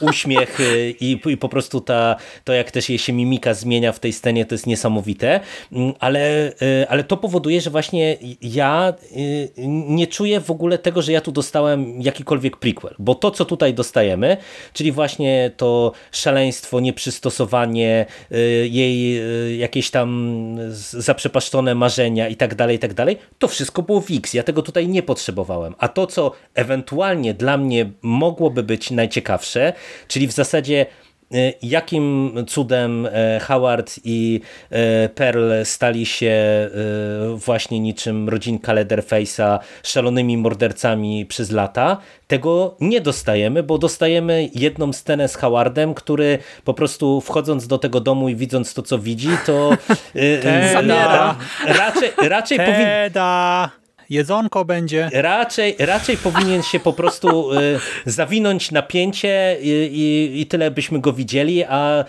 uśmiech i, i po prostu ta, to jak też jej się mimika zmienia w tej scenie, to jest niesamowite, mm, ale, ale to powoduje, że właśnie ja nie czuję w ogóle tego, że ja tu dostałem jakikolwiek prequel, bo to, co tutaj dostajemy, czyli właśnie to szaleństwo, nieprzystosowanie, y, jej y, jakieś tam zaprzepaszczone marzenia i tak dalej, i tak dalej, to wszystko było w X. Ja tego tutaj nie potrzebowałem. A to, co ewentualnie dla mnie mogłoby być najciekawsze, czyli w zasadzie jakim cudem e, Howard i e, Pearl stali się właśnie niczym rodzinka Leatherface'a szalonymi mordercami przez lata. Tego nie dostajemy, bo dostajemy jedną scenę z Howardem, który po prostu wchodząc do tego domu i widząc to, co widzi, to *laughs* Teda. raczej, raczej powinien jedzonko będzie. Raczej, raczej powinien się po prostu y, zawinąć napięcie i, i, i tyle byśmy go widzieli, a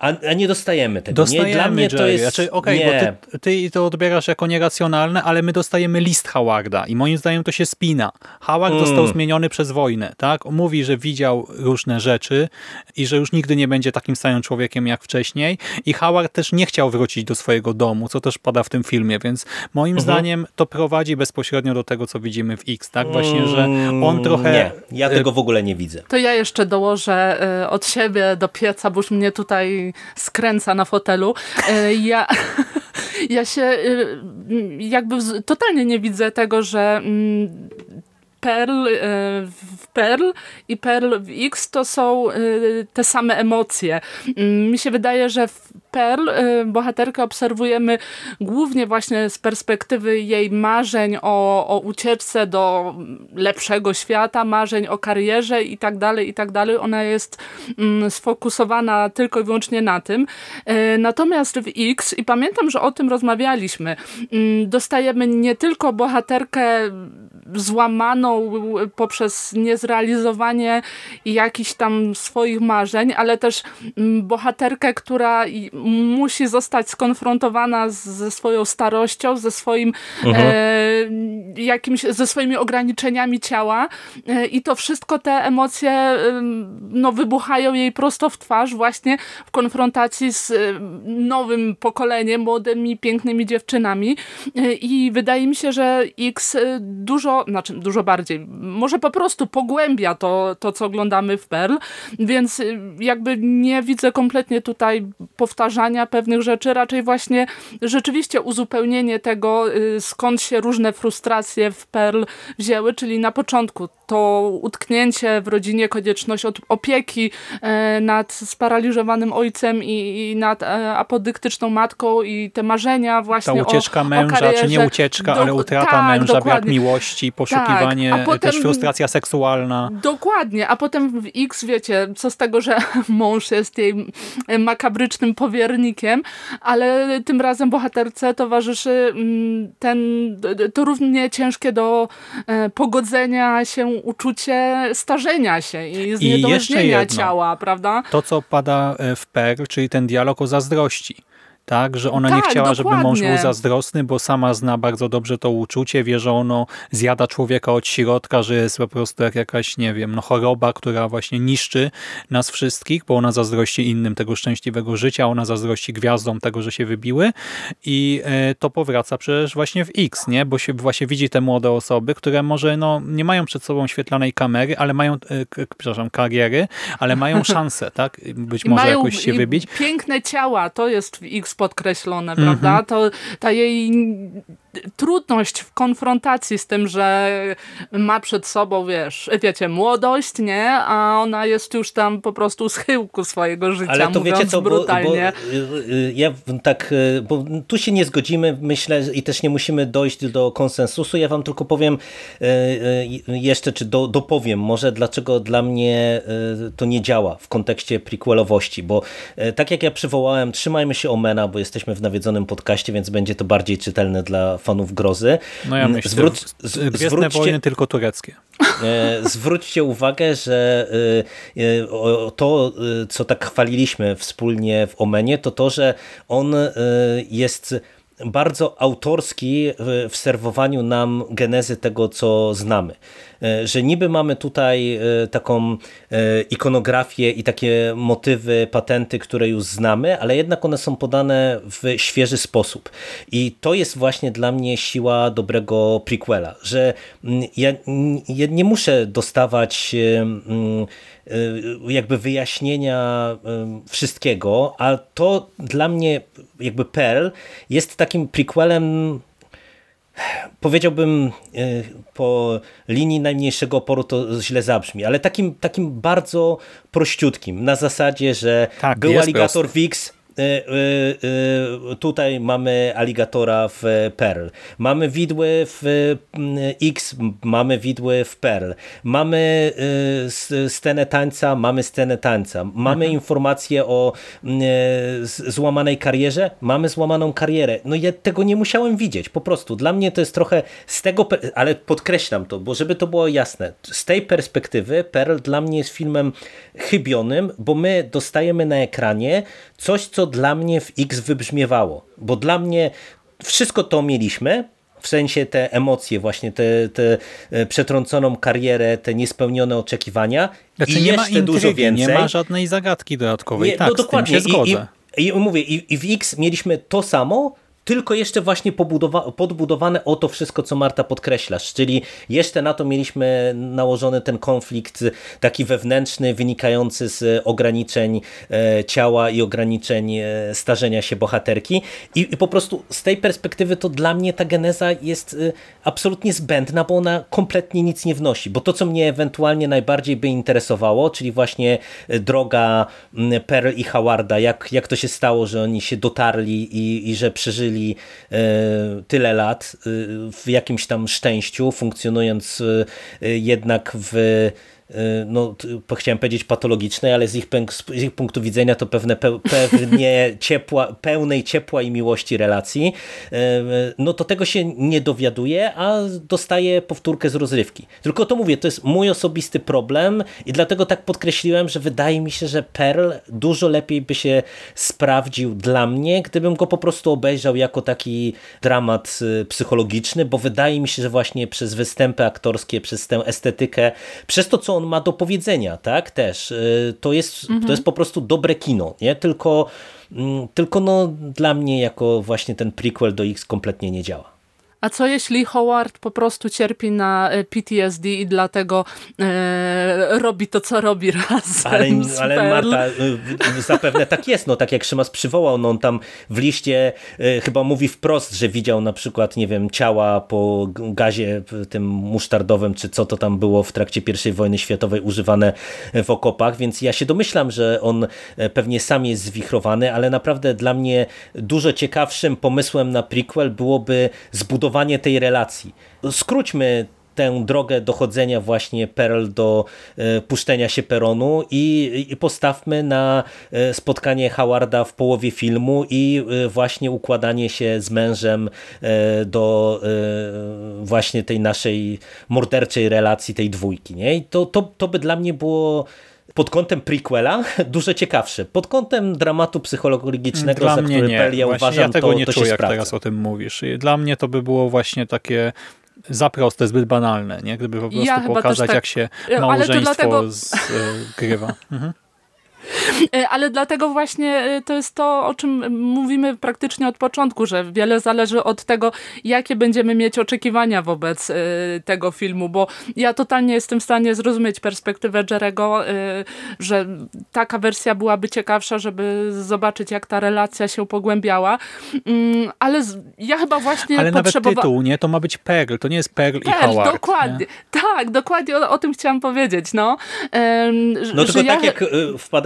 a, a nie dostajemy tego. Dostajemy, nie? Dla mnie Jerry. to jest... Znaczy, okay, nie. Bo ty, ty, to odbierasz jako nieracjonalne, ale my dostajemy list Howarda i moim zdaniem to się spina. Howard mm. został zmieniony przez wojnę. tak? Mówi, że widział różne rzeczy i że już nigdy nie będzie takim samym człowiekiem jak wcześniej i Howard też nie chciał wrócić do swojego domu, co też pada w tym filmie, więc moim mhm. zdaniem to prowadzi bezpośrednio do tego, co widzimy w X. tak? Właśnie, że on mm, trochę... Nie, ja tego w ogóle nie widzę. To ja jeszcze dołożę y, od siebie do pieca, bo już mnie tutaj skręca na fotelu. E, ja, *laughs* ja się e, jakby totalnie nie widzę tego, że mm, Pearl w Pearl i Pearl w X to są te same emocje. Mm, mi się wydaje, że w Pearl bohaterkę obserwujemy głównie właśnie z perspektywy jej marzeń o, o ucieczce do lepszego świata, marzeń o karierze i tak dalej, i tak dalej. Ona jest mm, sfokusowana tylko i wyłącznie na tym. Natomiast w X, i pamiętam, że o tym rozmawialiśmy, mm, dostajemy nie tylko bohaterkę złamaną poprzez niezrealizowanie jakichś tam swoich marzeń, ale też mm, bohaterkę, która musi zostać skonfrontowana ze swoją starością, ze swoim mhm. e, jakimś, ze swoimi ograniczeniami ciała e, i to wszystko te emocje e, no, wybuchają jej prosto w twarz właśnie w konfrontacji z e, nowym pokoleniem, młodymi, pięknymi dziewczynami e, i wydaje mi się, że X e, dużo, znaczy dużo bardziej, może po prostu pogłębia to, to co oglądamy w Perl, więc jakby nie widzę kompletnie tutaj powtarzania pewnych rzeczy, raczej właśnie rzeczywiście uzupełnienie tego, y, skąd się różne frustracje w Perl wzięły, czyli na początku to utknięcie w rodzinie, konieczność od opieki e, nad sparaliżowanym ojcem i, i nad e, apodyktyczną matką i te marzenia właśnie Ta ucieczka o, męża, o czy nie ucieczka, Do, ale utrata tak, męża, dokładnie. brak miłości, poszukiwanie, tak, potem, też frustracja seksualna. Dokładnie, a potem w X, wiecie, co z tego, że *laughs* mąż jest jej makabrycznym powiernikiem, ale tym razem bohaterce towarzyszy mm, ten, to równie ciężkie do e, pogodzenia się uczucie starzenia się i zniedołężnienia ciała, prawda? To, co pada e, w Perl, czyli ten dialog o zazdrości tak? Że ona tak, nie chciała, dokładnie. żeby mąż był zazdrosny, bo sama zna bardzo dobrze to uczucie, wie, że ono zjada człowieka od środka, że jest po prostu jak jakaś, nie wiem, no choroba, która właśnie niszczy nas wszystkich, bo ona zazdrości innym tego szczęśliwego życia, ona zazdrości gwiazdom tego, że się wybiły i e, to powraca przecież właśnie w X, nie? Bo się właśnie widzi te młode osoby, które może no, nie mają przed sobą świetlanej kamery, ale mają, e, przepraszam, kariery, ale mają *laughs* szansę, tak? Być może mają jakoś się wybić. piękne ciała, to jest w X podkreślone, -hmm. prawda? To ta jej trudność w konfrontacji z tym, że ma przed sobą, wiesz, wiecie, młodość, nie? A ona jest już tam po prostu schyłku swojego życia, Ale to wiecie co, brutalnie. Bo, bo, y, y, ja tak, y, bo tu się nie zgodzimy, myślę, i też nie musimy dojść do konsensusu. Ja wam tylko powiem jeszcze, czy do, dopowiem może, dlaczego dla mnie to nie działa w kontekście prequelowości, bo tak jak ja przywołałem, trzymajmy się Omena, bo jesteśmy w nawiedzonym podcaście, więc będzie to bardziej czytelne dla fanów grozy. No ja myślę, Zwróć, z, zwróćcie, wojny tylko tureckie. *laughs* E, zwróćcie uwagę, że e, e, to, co tak chwaliliśmy wspólnie w Omenie, to to, że on jest bardzo autorski w serwowaniu nam genezy tego, co znamy. E, że niby mamy tutaj e, taką e, ikonografię i takie motywy, patenty, które już znamy, ale jednak one są podane w świeży sposób. I to jest właśnie dla mnie siła dobrego prequela, że mm, ja, nie muszę dostawać jakby wyjaśnienia wszystkiego, a to dla mnie jakby Pearl jest takim prequelem powiedziałbym e, po linii najmniejszego oporu to źle zabrzmi, ale takim, takim bardzo prościutkim, na zasadzie, że tak, był e, e, tutaj mamy aligatora w Perl, mamy widły w X, mamy widły w Perl, mamy scenę tańca, mamy scenę tańca, mamy mhm. informacje o złamanej karierze, mamy złamaną karierę. No ja tego nie musiałem widzieć, po prostu. Dla mnie to jest trochę z tego, ale podkreślam to, bo żeby to było jasne, z tej perspektywy Perl dla mnie jest filmem chybionym, bo my dostajemy na ekranie coś, co dla mnie w X wybrzmiewało, bo dla mnie wszystko to mieliśmy, w sensie te emocje, właśnie te, te przetrąconą karierę, te niespełnione oczekiwania znaczy, i nie jeszcze ma intrygi, dużo więcej. Nie ma żadnej zagadki dodatkowej, nie, tak, no dokładnie. się zgodzę. I, i, i mówię, i, i w X mieliśmy to samo, tylko jeszcze właśnie podbudowane o to wszystko, co Marta podkreślasz, czyli jeszcze na to mieliśmy nałożony ten konflikt taki wewnętrzny, wynikający z ograniczeń e, ciała i ograniczeń e, starzenia się bohaterki. I, i po prostu z tej perspektywy to dla mnie ta geneza jest e, absolutnie zbędna, bo ona kompletnie nic nie wnosi, bo to, co mnie ewentualnie najbardziej by interesowało, czyli właśnie droga Pearl i Howarda, jak, jak to się stało, że oni się dotarli i, i że przeżyli tyle lat w jakimś tam szczęściu, funkcjonując jednak w no, chciałem powiedzieć patologicznej, ale z ich, z ich punktu widzenia to pewne, pewnie *laughs* ciepła, pełnej ciepła i miłości relacji, y, no to tego się nie dowiaduje, a dostaje powtórkę z rozrywki. Tylko to mówię, to jest mój osobisty problem i dlatego tak podkreśliłem, że wydaje mi się, że Pearl dużo lepiej by się sprawdził dla mnie, gdybym go po prostu obejrzał jako taki dramat y, psychologiczny, bo wydaje mi się, że właśnie przez występy aktorskie, przez tę estetykę, przez to, co on ma do powiedzenia, tak, też. Y, to jest, mhm. to jest po prostu dobre kino, nie? Tylko, mm, tylko no, dla mnie jako właśnie ten prequel do X kompletnie nie działa. A co jeśli Howard po prostu cierpi na e, PTSD i dlatego e, robi to, co robi razem Ale, ale Marta, y, zapewne tak jest, no tak jak Szymas przywołał, no on tam w liście y, chyba mówi wprost, że widział na przykład, nie wiem, ciała po gazie tym musztardowym, czy co to tam było w trakcie I wojny światowej używane w okopach, więc ja się domyślam, że on e, pewnie sam jest zwichrowany, ale naprawdę dla mnie dużo ciekawszym pomysłem na prequel byłoby zbudowanie budowanie tej relacji. Skróćmy tę drogę dochodzenia właśnie Pearl do e, puszczenia się peronu i, i postawmy na e, spotkanie Howarda w połowie filmu i e, właśnie układanie się z mężem do właśnie tej naszej morderczej relacji, tej dwójki. Nie? I to, to, to by dla mnie było pod kątem prequela *laughs* dużo ciekawsze. Pod kątem dramatu psychologicznego, Dla za mnie który nie. Pel ja właśnie uważam, ja tego to, nie to czuję, jak sprawdza. teraz o tym mówisz. Dla mnie to by było właśnie takie za proste, zbyt banalne, nie? Gdyby po prostu ja pokazać, tak... jak się małżeństwo dlatego... zgrywa. *laughs* Mhm. *laughs* E, ale dlatego właśnie e, to jest to, o czym mówimy praktycznie od początku, że wiele zależy od tego, jakie będziemy mieć oczekiwania wobec e, tego filmu, bo ja totalnie jestem w stanie zrozumieć perspektywę Jerego, że taka wersja byłaby ciekawsza, żeby zobaczyć, jak ta relacja się pogłębiała, mm, ale ja chyba właśnie Ale nawet tytuł, nie? To ma być Pearl, to nie jest Pearl, Pearl i Howard. dokładnie. Nie? Tak, dokładnie o, o, tym chciałam powiedzieć, no. no tylko ja... tak jak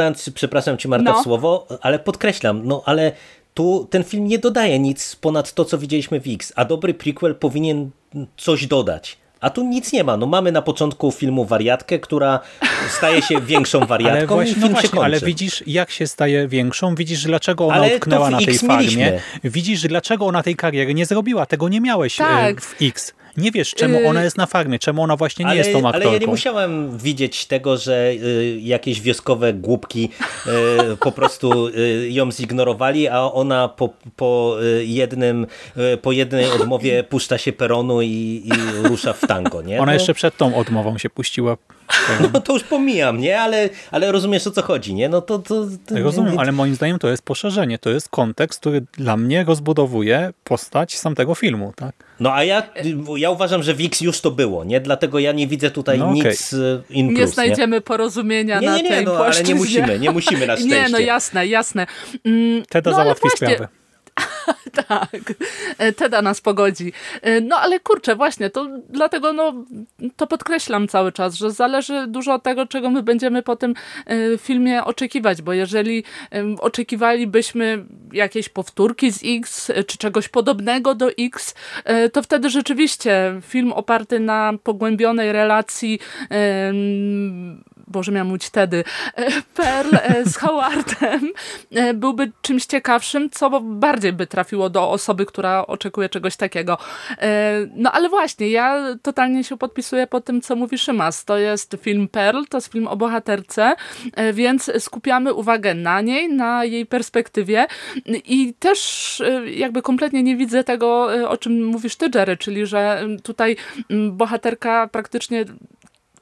wpadając przepraszam cię Marta no. w słowo, ale podkreślam, no ale tu ten film nie dodaje nic ponad to, co widzieliśmy w X, a dobry prequel powinien coś dodać. A tu nic nie ma. No mamy na początku filmu wariatkę, która staje się *laughs* większą wariatką ale właśnie, i film no właśnie, się kończy. Ale widzisz, jak się staje większą, widzisz, dlaczego ona ale utknęła na tej farmie, widzisz, dlaczego ona tej kariery nie zrobiła. Tego nie miałeś e, tak. w X. Nie wiesz, czemu ona y, jest na farmie, czemu ona właśnie nie ale, jest tą aktorką. Ale ja nie musiałem widzieć tego, że y, jakieś wioskowe głupki y, po prostu y, ją zignorowali, a ona po, po, y, jednym, y, po jednej odmowie puszcza się peronu i, i rusza w tango. Nie? Ona no. jeszcze przed tą odmową się puściła *laughs* no to już pomijam, nie? Ale, ale rozumiesz o co chodzi, nie? No to, to, to Rozumiem, ale moim zdaniem to jest poszerzenie, to jest kontekst, który dla mnie rozbudowuje postać sam tego filmu, tak? No a ja, ja uważam, że Wix już to było, nie? Dlatego ja nie widzę tutaj no, nic okay. in plus, Nie znajdziemy nie? porozumienia nie, na nie, nie, tej no, ale nie musimy, nie musimy na szczęście. *laughs* Nie, no jasne, jasne. Mm, Teda no, załatwi właśnie, sprawę. *laughs* tak, e, Teda nas pogodzi. E, no ale kurczę, właśnie, to dlatego no, to podkreślam cały czas, że zależy dużo od tego, czego my będziemy po tym e, filmie oczekiwać, bo jeżeli oczekiwalibyśmy jakiejś powtórki z X, czy czegoś podobnego do X, to wtedy rzeczywiście film oparty na pogłębionej relacji Boże miałam mówić wtedy, e, Pearl e, z Howardem e, byłby czymś ciekawszym, co bardziej by trafiło do osoby, która oczekuje czegoś takiego. No ale właśnie, ja totalnie się podpisuję po tym, co mówi Szymas. To jest film Pearl, to jest film o bohaterce, więc skupiamy uwagę na niej, na jej perspektywie i też jakby kompletnie nie widzę tego, o czym mówisz ty, Jerry, czyli że tutaj bohaterka praktycznie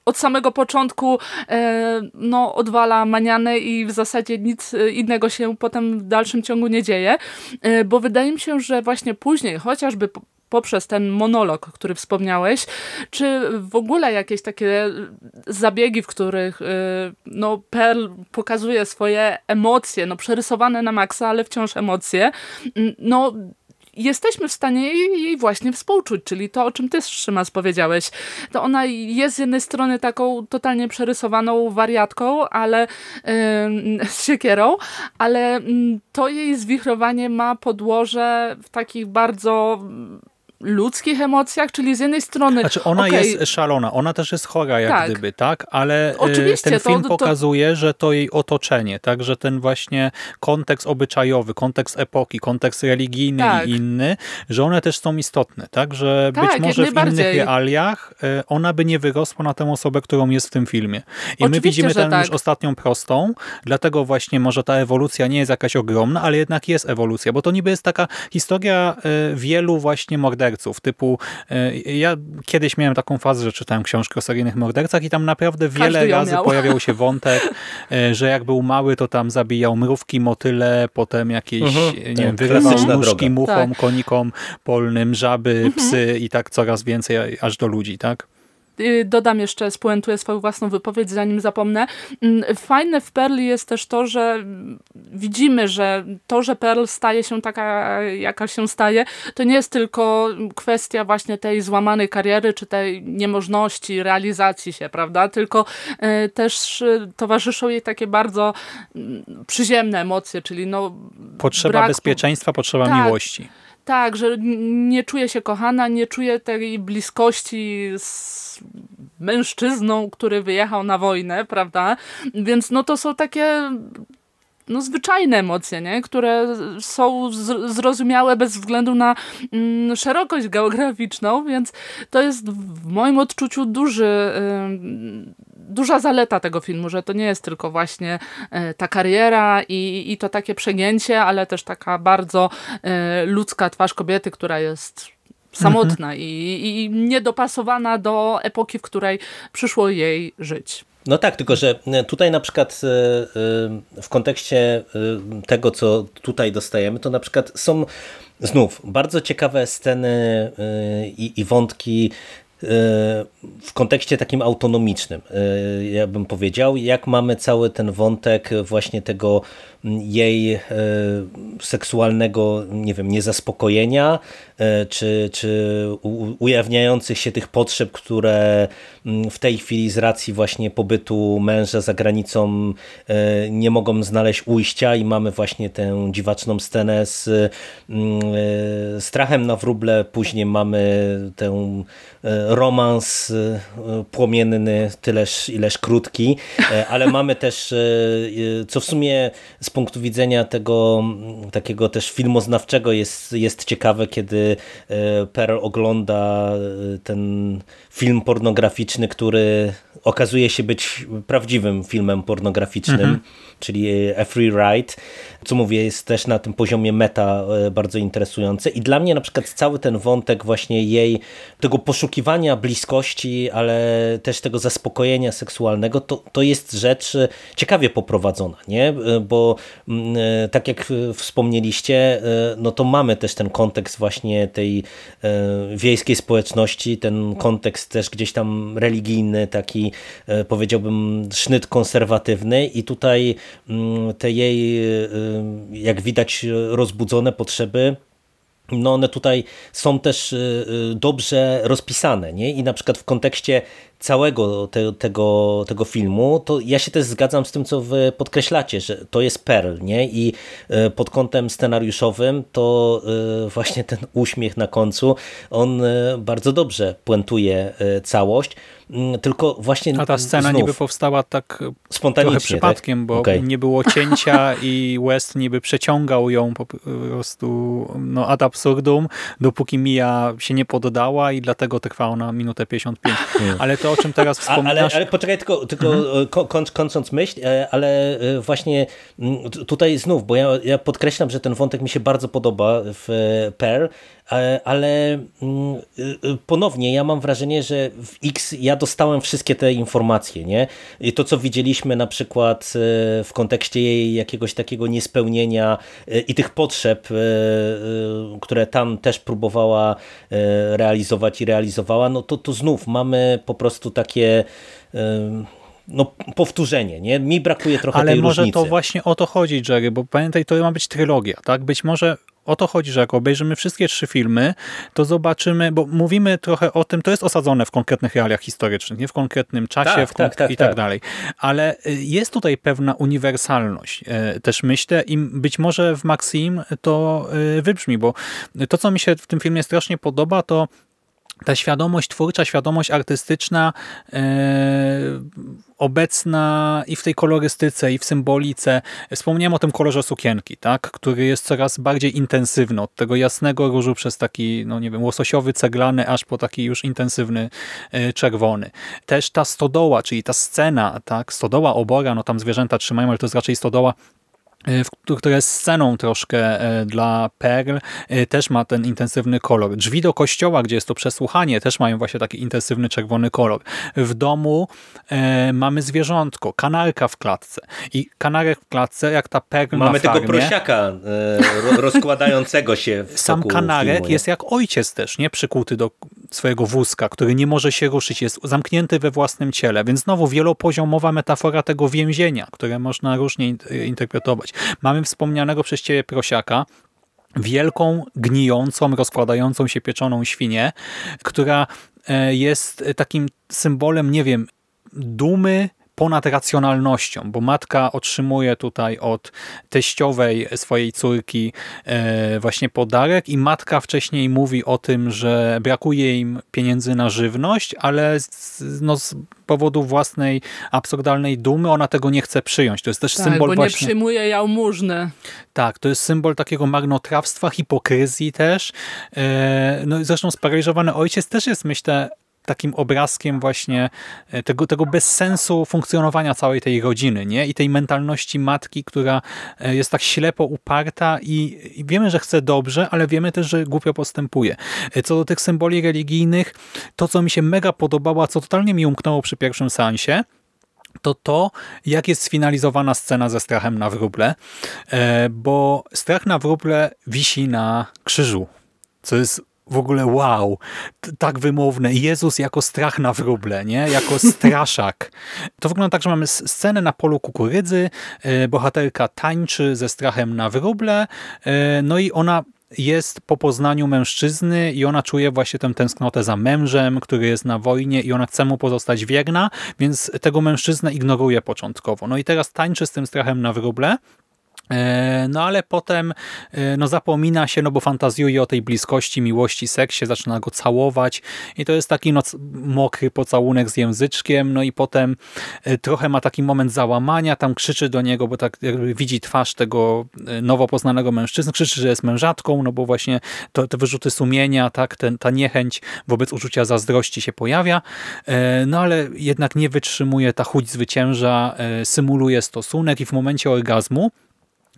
od samego początku e, no, odwala manianę i w zasadzie nic innego się potem w dalszym ciągu nie dzieje, e, bo wydaje mi się, że właśnie później, chociażby poprzez ten monolog, który wspomniałeś, czy w ogóle jakieś takie zabiegi, w których no, Pearl pokazuje swoje emocje, no przerysowane na maksa, ale wciąż emocje, no jesteśmy w stanie jej właśnie współczuć, czyli to, o czym ty, Szymas, powiedziałeś. To ona jest z jednej strony taką totalnie przerysowaną wariatką, ale yy, z *laughs* siekierą, ale yy, to jej zwichrowanie ma podłoże w takich bardzo ludzkich emocjach, czyli z jednej strony... Znaczy ona okay, jest szalona, ona też jest chora jak tak. gdyby, tak? Ale e, Oczywiście, ten film to, to... pokazuje, że to jej otoczenie, tak? Że ten właśnie kontekst obyczajowy, kontekst epoki, kontekst religijny tak. i inny, że one też są istotne, tak? Że tak, być może w innych realiach e, ona by nie wyrosła na tę osobę, którą jest w tym filmie. I Oczywiście, my widzimy tę tak. już ostatnią prostą, dlatego właśnie może ta ewolucja nie jest jakaś ogromna, ale jednak jest ewolucja, bo to niby jest taka historia e, wielu właśnie morderców, morderców, typu e, ja kiedyś miałem taką fazę, że czytałem książkę o seryjnych mordercach i tam naprawdę wiele razy miał. pojawiał się wątek, e, że jak był mały, to tam zabijał mrówki, motyle, potem jakieś, mhm, nie tak, wiem, wylewał nóżki muchom, tak. konikom polnym, żaby, mhm. psy i tak coraz więcej, aż do ludzi, tak? Y, dodam jeszcze, spuentuję swoją własną wypowiedź, zanim zapomnę. Mm, fajne w Perli jest też to, że widzimy, że to, że Perl staje się taka, jaka się staje, to nie jest tylko kwestia właśnie tej złamanej kariery, czy tej niemożności realizacji się, prawda? Tylko y, też towarzyszą jej takie bardzo mm, przyziemne emocje, czyli no... Potrzeba brak... bezpieczeństwa, potrzeba tak. miłości. Tak, że nie czuje się kochana, nie czuje tej bliskości z mężczyzną, który wyjechał na wojnę, prawda? Więc no to są takie no, zwyczajne emocje, nie? które są zrozumiałe bez względu na mm, szerokość geograficzną, więc to jest w moim odczuciu duży, duża zaleta tego filmu, że to nie jest tylko właśnie e, ta kariera i, i to takie przegięcie, ale też taka bardzo e, ludzka twarz kobiety, która jest samotna mhm. i, i niedopasowana do epoki, w której przyszło jej żyć. No tak, tylko że tutaj na przykład e, w kontekście tego, co tutaj dostajemy, to na przykład są znów bardzo ciekawe sceny i, i wątki w kontekście takim autonomicznym, e, ja bym powiedział, jak mamy cały ten wątek właśnie tego jej e, seksualnego, nie wiem, niezaspokojenia, czy, czy ujawniających się tych potrzeb, które w tej chwili z racji właśnie pobytu męża za granicą nie mogą znaleźć ujścia i mamy właśnie tę dziwaczną scenę z strachem na wróble, później mamy ten romans płomienny, tyleż ileż krótki, e, ale mamy też, e, e, co w sumie z punktu widzenia tego takiego też filmoznawczego jest, jest ciekawe, kiedy Pearl ogląda ten film pornograficzny, który okazuje się być prawdziwym filmem pornograficznym, mhm. Czyli A Free Ride, co mówię, jest też na tym poziomie meta bardzo interesujące i dla mnie na przykład cały ten wątek właśnie jej, tego poszukiwania bliskości, ale też tego zaspokojenia seksualnego, to, to jest rzecz e, ciekawie poprowadzona, nie? E, bo mm, e, tak jak wspomnieliście, no to mamy też ten kontekst właśnie tej wiejskiej społeczności, ten kontekst też gdzieś tam religijny, taki powiedziałbym sznyt konserwatywny i tutaj te jej, jak widać, rozbudzone potrzeby no one tutaj są też dobrze rozpisane nie? i na przykład w kontekście całego te, tego, tego filmu, to ja się też zgadzam z tym, co wy podkreślacie, że to jest Pearl, nie? I pod kątem scenariuszowym to właśnie ten uśmiech na końcu, on bardzo dobrze puentuje całość, mm, tylko właśnie A ta scena znów, niby powstała tak spontanicznie, trochę przypadkiem, tak? bo okay. nie było *laughs* cięcia i West niby przeciągał ją po prostu no, ad absurdum, dopóki Mia się nie poddała i dlatego trwała na minutę 55. Hmm. Ale to o czym teraz wspomniałeś. Ale, ale poczekaj, tylko, tylko mhm. końc, kończąc myśl, ale właśnie mm, tutaj znów, bo ja, ja podkreślam, że ten wątek mi się bardzo podoba w Pearl, ale mm, ponownie ja mam wrażenie, że w X ja dostałem wszystkie te informacje, nie? I to, co widzieliśmy na przykład w kontekście jej jakiegoś takiego niespełnienia i tych potrzeb, które tam też próbowała realizować i realizowała, no to, to znów mamy po prostu takie no, powtórzenie, nie? Mi brakuje trochę Ale tej może różnicy. to właśnie o to chodzi, Jerry, bo pamiętaj, to ma być trylogia, tak? Być może o to chodzi, że jak obejrzymy wszystkie trzy filmy, to zobaczymy, bo mówimy trochę o tym, to jest osadzone w konkretnych realiach historycznych, nie w konkretnym czasie tak, w tak, tak, i tak, tak, dalej. Ale y, jest tutaj pewna uniwersalność y, też myślę i być może w Maxim to y, wybrzmi, bo to, co mi się w tym filmie strasznie podoba, to ta świadomość twórcza, świadomość artystyczna e, obecna i w tej kolorystyce, i w symbolice. Wspomniałem o tym kolorze sukienki, tak, który jest coraz bardziej intensywny, od tego jasnego różu przez taki, no nie wiem, łososiowy, ceglany, aż po taki już intensywny e, czerwony. Też ta stodoła, czyli ta scena, tak, stodoła obora, no tam zwierzęta trzymają, ale to jest raczej stodoła, która jest sceną troszkę e, dla Perl, e, też ma ten intensywny kolor. Drzwi do kościoła, gdzie jest to przesłuchanie, też mają właśnie taki intensywny czerwony kolor. W domu mamy zwierzątko, kanarka w klatce. I kanarek w klatce, jak ta Perl Mamy tego prosiaka rozkładającego się w Sam kanarek filmu, jest jak ojciec też, nie? Przykuty do swojego wózka, który nie może się ruszyć, jest zamknięty we własnym ciele. Więc znowu wielopoziomowa metafora tego więzienia, które można różnie interpretować. Mamy wspomnianego przez ciebie prosiaka, wielką, gnijącą, rozkładającą się pieczoną świnię, która e, jest takim symbolem, nie wiem, dumy, ponad racjonalnością, bo matka otrzymuje tutaj od teściowej swojej córki e, właśnie podarek i matka wcześniej mówi o tym, że brakuje im pieniędzy na żywność, ale z, no, z powodu własnej absurdalnej dumy ona tego nie chce przyjąć. To jest też tak, symbol bo właśnie... nie przyjmuje jałmużny. Tak, to jest symbol takiego marnotrawstwa, hipokryzji też. E, no zresztą sparaliżowany ojciec też jest, myślę, takim obrazkiem właśnie e, tego, tego bezsensu funkcjonowania całej tej rodziny nie? i tej mentalności matki, która e, jest tak ślepo uparta i, wiemy, że chce dobrze, ale wiemy też, że głupio postępuje. E, co do tych symboli religijnych, to co mi się mega podobało, a co totalnie mi umknęło przy pierwszym seansie, to to, jak jest sfinalizowana scena ze strachem na wróble, bo strach na wróble wisi na krzyżu, co jest w ogóle wow, tak wymowne. Jezus jako strach na wróble, nie? jako *laughs* straszak. To wygląda tak, że mamy scenę na polu kukurydzy, e, bohaterka tańczy ze strachem na wróble, e, no i ona jest po poznaniu mężczyzny i ona czuje właśnie tę tęsknotę za mężem, który jest na wojnie i ona chce mu pozostać wierna, więc tego mężczyznę ignoruje początkowo. No i teraz tańczy z tym strachem na wróble, no ale potem e, no, zapomina się, no bo fantazjuje o tej bliskości, miłości, seksie, zaczyna go całować i to jest taki no, mokry pocałunek z języczkiem, no i potem e, trochę ma taki moment załamania, tam krzyczy do niego, bo tak widzi twarz tego nowo poznanego mężczyzny, krzyczy, że jest mężatką, no bo właśnie to, te wyrzuty sumienia, tak, ten, ta niechęć wobec uczucia zazdrości się pojawia, no ale jednak nie wytrzymuje, ta chuć zwycięża, symuluje stosunek i w momencie orgazmu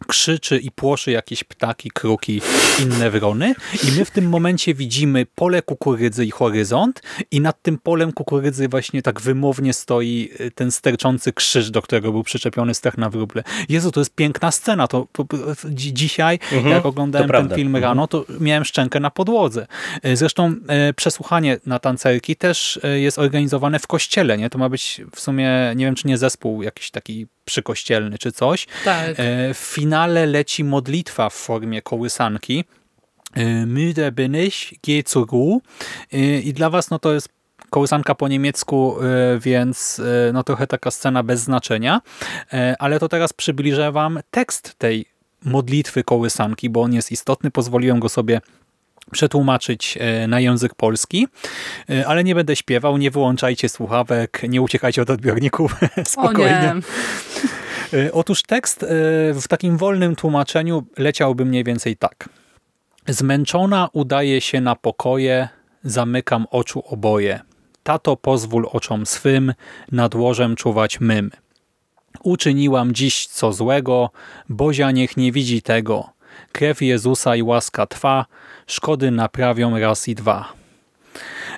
krzyczy i płoszy jakieś ptaki, kruki, inne wrony i my w tym momencie widzimy pole kukurydzy i horyzont i nad tym polem kukurydzy właśnie tak wymownie stoi y, ten sterczący krzyż, do którego był przyczepiony strach na wróble. Jezu, to jest piękna scena. To, to dzisiaj, mhm, jak oglądałem ten prawda. film mhm. rano, to miałem szczękę na podłodze. Y, zresztą y, przesłuchanie na tancerki też jest organizowane w kościele, nie? To ma być w sumie, nie wiem, czy nie zespół jakiś taki przykościelny czy coś. Tak. W finale leci modlitwa w formie kołysanki. Müde bin ich, geh zur Ruhe. I dla was no to jest kołysanka po niemiecku, więc no trochę taka scena bez znaczenia. Ale to teraz przybliżę wam tekst tej modlitwy kołysanki, bo on jest istotny. Pozwoliłem go sobie przetłumaczyć na język polski, ale nie będę śpiewał, nie wyłączajcie słuchawek, nie uciekajcie od odbiorników, *laughs* spokojnie. E, otóż tekst e, w takim wolnym tłumaczeniu leciałby mniej więcej tak. Zmęczona udaje się na pokoje, zamykam oczu oboje. Tato, pozwól oczom swym nad łożem czuwać mym. Uczyniłam dziś co złego, Bozia niech nie widzi tego. Krew Jezusa i łaska Twa, szkody naprawią raz i dwa.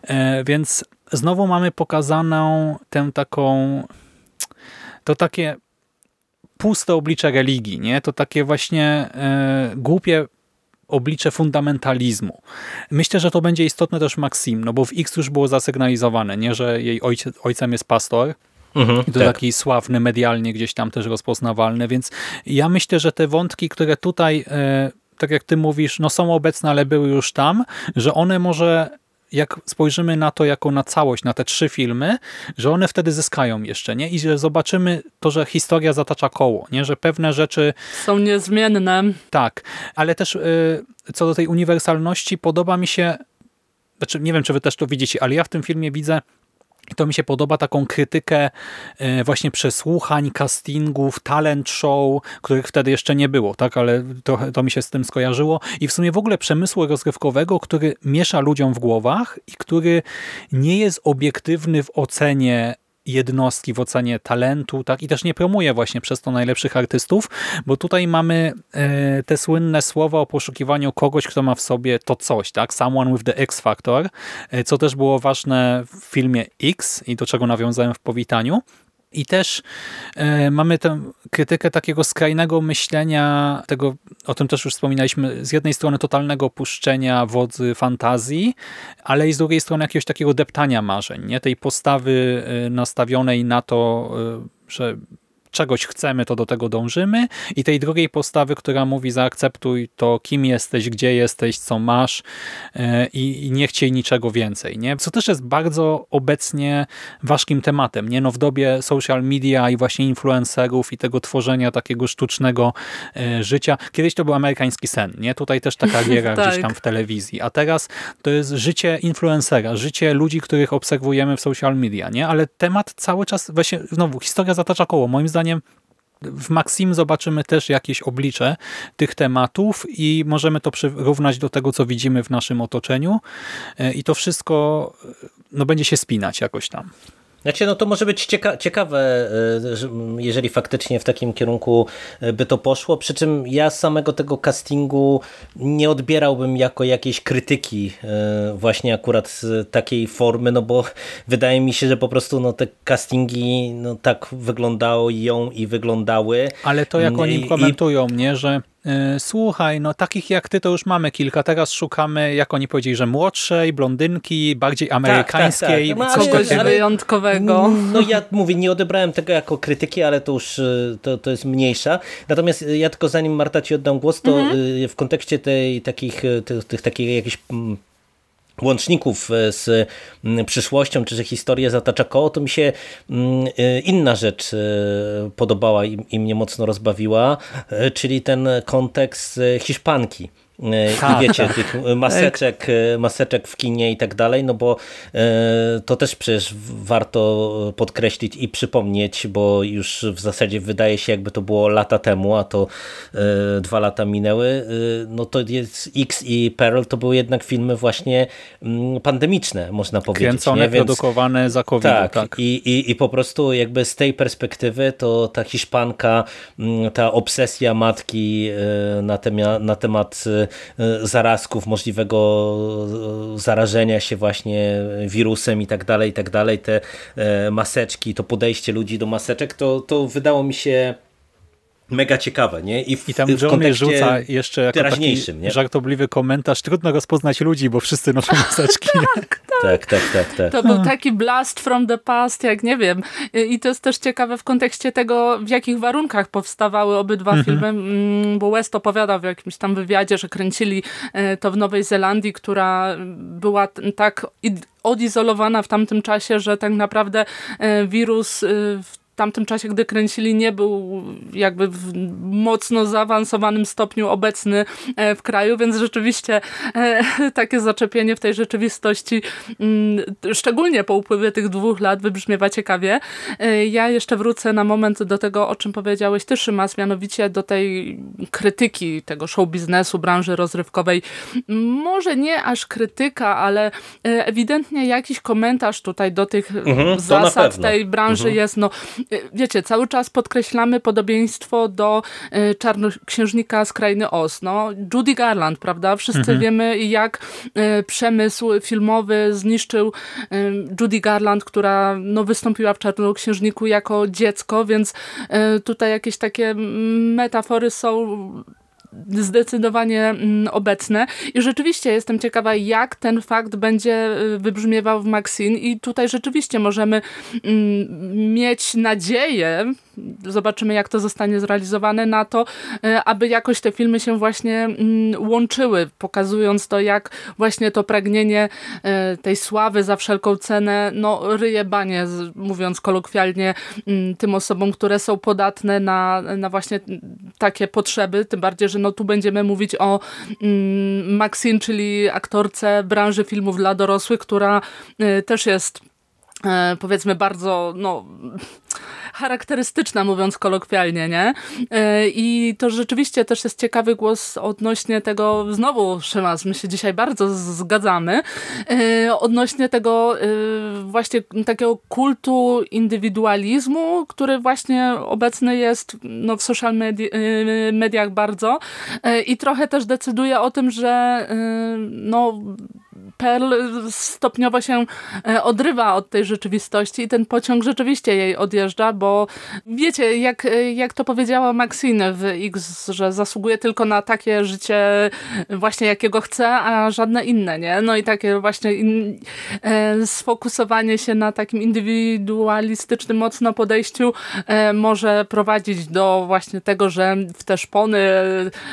E, więc znowu mamy pokazaną tę taką, to takie puste oblicze religii, nie? To takie właśnie e, głupie oblicze fundamentalizmu. Myślę, że to będzie istotne też Maxim, no bo w X już było zasygnalizowane, nie, że jej ojciec, ojcem jest pastor, Mhm, i to tak. taki sławny, medialnie gdzieś tam też rozpoznawalny, więc ja myślę, że te wątki, które tutaj, e, tak jak ty mówisz, no są obecne, ale były już tam, że one może jak spojrzymy na to jako na całość, na te trzy filmy, że one wtedy zyskają jeszcze, nie? I że zobaczymy to, że historia zatacza koło, nie? Że pewne rzeczy Są niezmienne. tak, ale też y, co do tej uniwersalności podoba mi się, znaczy nie wiem, czy wy też to widzicie, ale ja w tym filmie widzę to mi się podoba taką krytykę y, właśnie przesłuchań, castingów, talent show, których wtedy jeszcze nie było, tak, ale trochę to mi się z tym skojarzyło. I w sumie w ogóle przemysłu rozrywkowego, który miesza ludziom w głowach i który nie jest obiektywny w ocenie jednostki w ocenie talentu, tak i też nie promuje właśnie przez to najlepszych artystów, bo tutaj mamy e, te słynne słowa o poszukiwaniu kogoś, kto ma w sobie to coś, tak? Someone with the X Factor, e, co też było ważne w filmie X i do czego nawiązałem w powitaniu. I też e, mamy tę krytykę takiego skrajnego myślenia, tego, o tym też już wspominaliśmy, z jednej strony totalnego opuszczenia wodzy fantazji, ale i z drugiej strony jakiegoś takiego deptania marzeń, nie? tej postawy e, nastawionej na to, e, że czegoś chcemy, to do tego dążymy i tej drugiej postawy, która mówi zaakceptuj to, kim jesteś, gdzie jesteś, co masz e, i, i nie chciej niczego więcej. Nie? Co też jest bardzo obecnie ważkim tematem. Nie? No w dobie social media i właśnie influencerów i tego tworzenia takiego sztucznego e, życia. Kiedyś to był amerykański sen. Nie? Tutaj też ta kariera *laughs* Tak. gdzieś tam w telewizji. A teraz to jest życie influencera, życie ludzi, których obserwujemy w social media. Nie? Ale temat cały czas, właśnie znowu, historia zatacza koło. Moim zdaniem w Maxim zobaczymy też jakieś oblicze tych tematów i możemy to przyrównać do tego, co widzimy w naszym otoczeniu E, i to wszystko e, no, będzie się spinać jakoś tam. Znaczy, no to może być cieka ciekawe, e, że- jeżeli faktycznie w takim kierunku e, by to poszło, przy czym ja samego tego castingu nie odbierałbym jako jakiejś krytyki e, właśnie akurat z takiej formy, no bo *laughs* wydaje mi się, że po prostu no, te castingi no, tak wyglądają i wyglądały. Ale to jak I- oni i- komentują, nie, że słuchaj, no takich jak ty to już mamy kilka, teraz szukamy, jak oni powiedzieli, że młodszej, blondynki, bardziej amerykańskiej. tak. No, coś ale- Kogoś takiego. ale- wyjątkowego. No ja mówię, nie odebrałem tego jako krytyki, ale to już y, to, to jest mniejsza. Natomiast ja tylko zanim Marta ci oddam głos, to y, w kontekście tej takich, y, tych, tych takich jakichś mm, łączników y, z mm, przyszłością, czy że historia zatacza koło, to mi się mm, y, inna rzecz y, podobała i, mnie mocno rozbawiła, czyli ten kontekst Hiszpanki. Y, I Tak, wiecie, tych *laughs* maseczek, y, maseczek w kinie i tak dalej, no bo y, to też przecież warto podkreślić i przypomnieć, bo już w zasadzie wydaje się jakby to było lata temu, a to dwa lata minęły, no to jest X i Pearl to były jednak filmy właśnie mm, pandemiczne, można powiedzieć. Kręcone, nie? Więc- produkowane za covid tak, tak. I, i, i po prostu jakby z tej perspektywy to ta Hiszpanka, mm, ta obsesja matki e, na, temia, na temat e, zarazków, możliwego e, zarażenia się właśnie wirusem i tak dalej, i tak dalej, te e, maseczki, to podejście ludzi do maseczek, to, to wydało mi się mega ciekawe, nie? w, I tam w Johnny rzuca jeszcze jako taki teraźniejszym, nie? żartobliwy komentarz. Trudno rozpoznać ludzi, bo wszyscy noszą *laughs* maseczki. Tak, tak, tak, tak. To był taki blast from the past, jak nie wiem. I to jest też ciekawe w kontekście tego, w jakich warunkach powstawały obydwa filmy, mm, bo West opowiadał w jakimś tam wywiadzie, że kręcili e, to w Nowej Zelandii, która była tak odizolowana w tamtym czasie, że tak naprawdę e, wirus e, w tamtym czasie, gdy kręcili, nie był jakby w mocno zaawansowanym stopniu obecny e, w kraju, więc rzeczywiście e, *laughs* takie zaczepienie w tej rzeczywistości, mm, szczególnie po upływie tych dwóch lat, wybrzmiewa ciekawie. E, ja jeszcze wrócę na moment do tego, o czym powiedziałeś ty, Szymas, mianowicie do tej krytyki tego show biznesu, branży rozrywkowej. Może nie aż krytyka, ale ewidentnie jakiś komentarz tutaj do tych mhm, zasad tej branży mhm. jest, no wiecie, cały czas podkreślamy podobieństwo do y, Czarnoksiężnika z Krainy Oz. No, Judy Garland, prawda? Wszyscy mhm. wiemy, jak y, przemysł filmowy zniszczył y, Judy Garland, która no, wystąpiła w Czarnoksiężniku jako dziecko, więc tutaj jakieś takie metafory są zdecydowanie mm, obecne. I rzeczywiście jestem ciekawa, jak ten fakt będzie y, wybrzmiewał w Maxine. I tutaj rzeczywiście możemy mm, mieć nadzieję, zobaczymy jak to zostanie zrealizowane, na to, y, aby jakoś te filmy się właśnie mm, łączyły, pokazując to, jak właśnie to pragnienie y, tej sławy za wszelką cenę, no ryje banie, mówiąc kolokwialnie, tym osobom, które są podatne na, na właśnie takie potrzeby, tym bardziej, że no tu będziemy mówić o mm, Maxine, czyli aktorce branży filmów dla dorosłych, która y, też jest y, powiedzmy bardzo no charakterystyczna, mówiąc kolokwialnie, nie? E, I to rzeczywiście też jest ciekawy głos odnośnie tego, znowu Szymas, my się dzisiaj bardzo zgadzamy, e, odnośnie tego e, właśnie takiego kultu indywidualizmu, który właśnie obecny jest no, w social medi mediach bardzo i trochę też decyduje o tym, że no Pearl stopniowo się odrywa od tej rzeczywistości i ten pociąg rzeczywiście jej odjeżdża, bo wiecie, jak, jak to powiedziała Maxine w X, że zasługuje tylko na takie życie właśnie jakiego chce, a żadne inne, nie? No i takie właśnie in, e, sfokusowanie się na takim indywidualistycznym mocno podejściu e, może prowadzić do właśnie tego, że w te szpony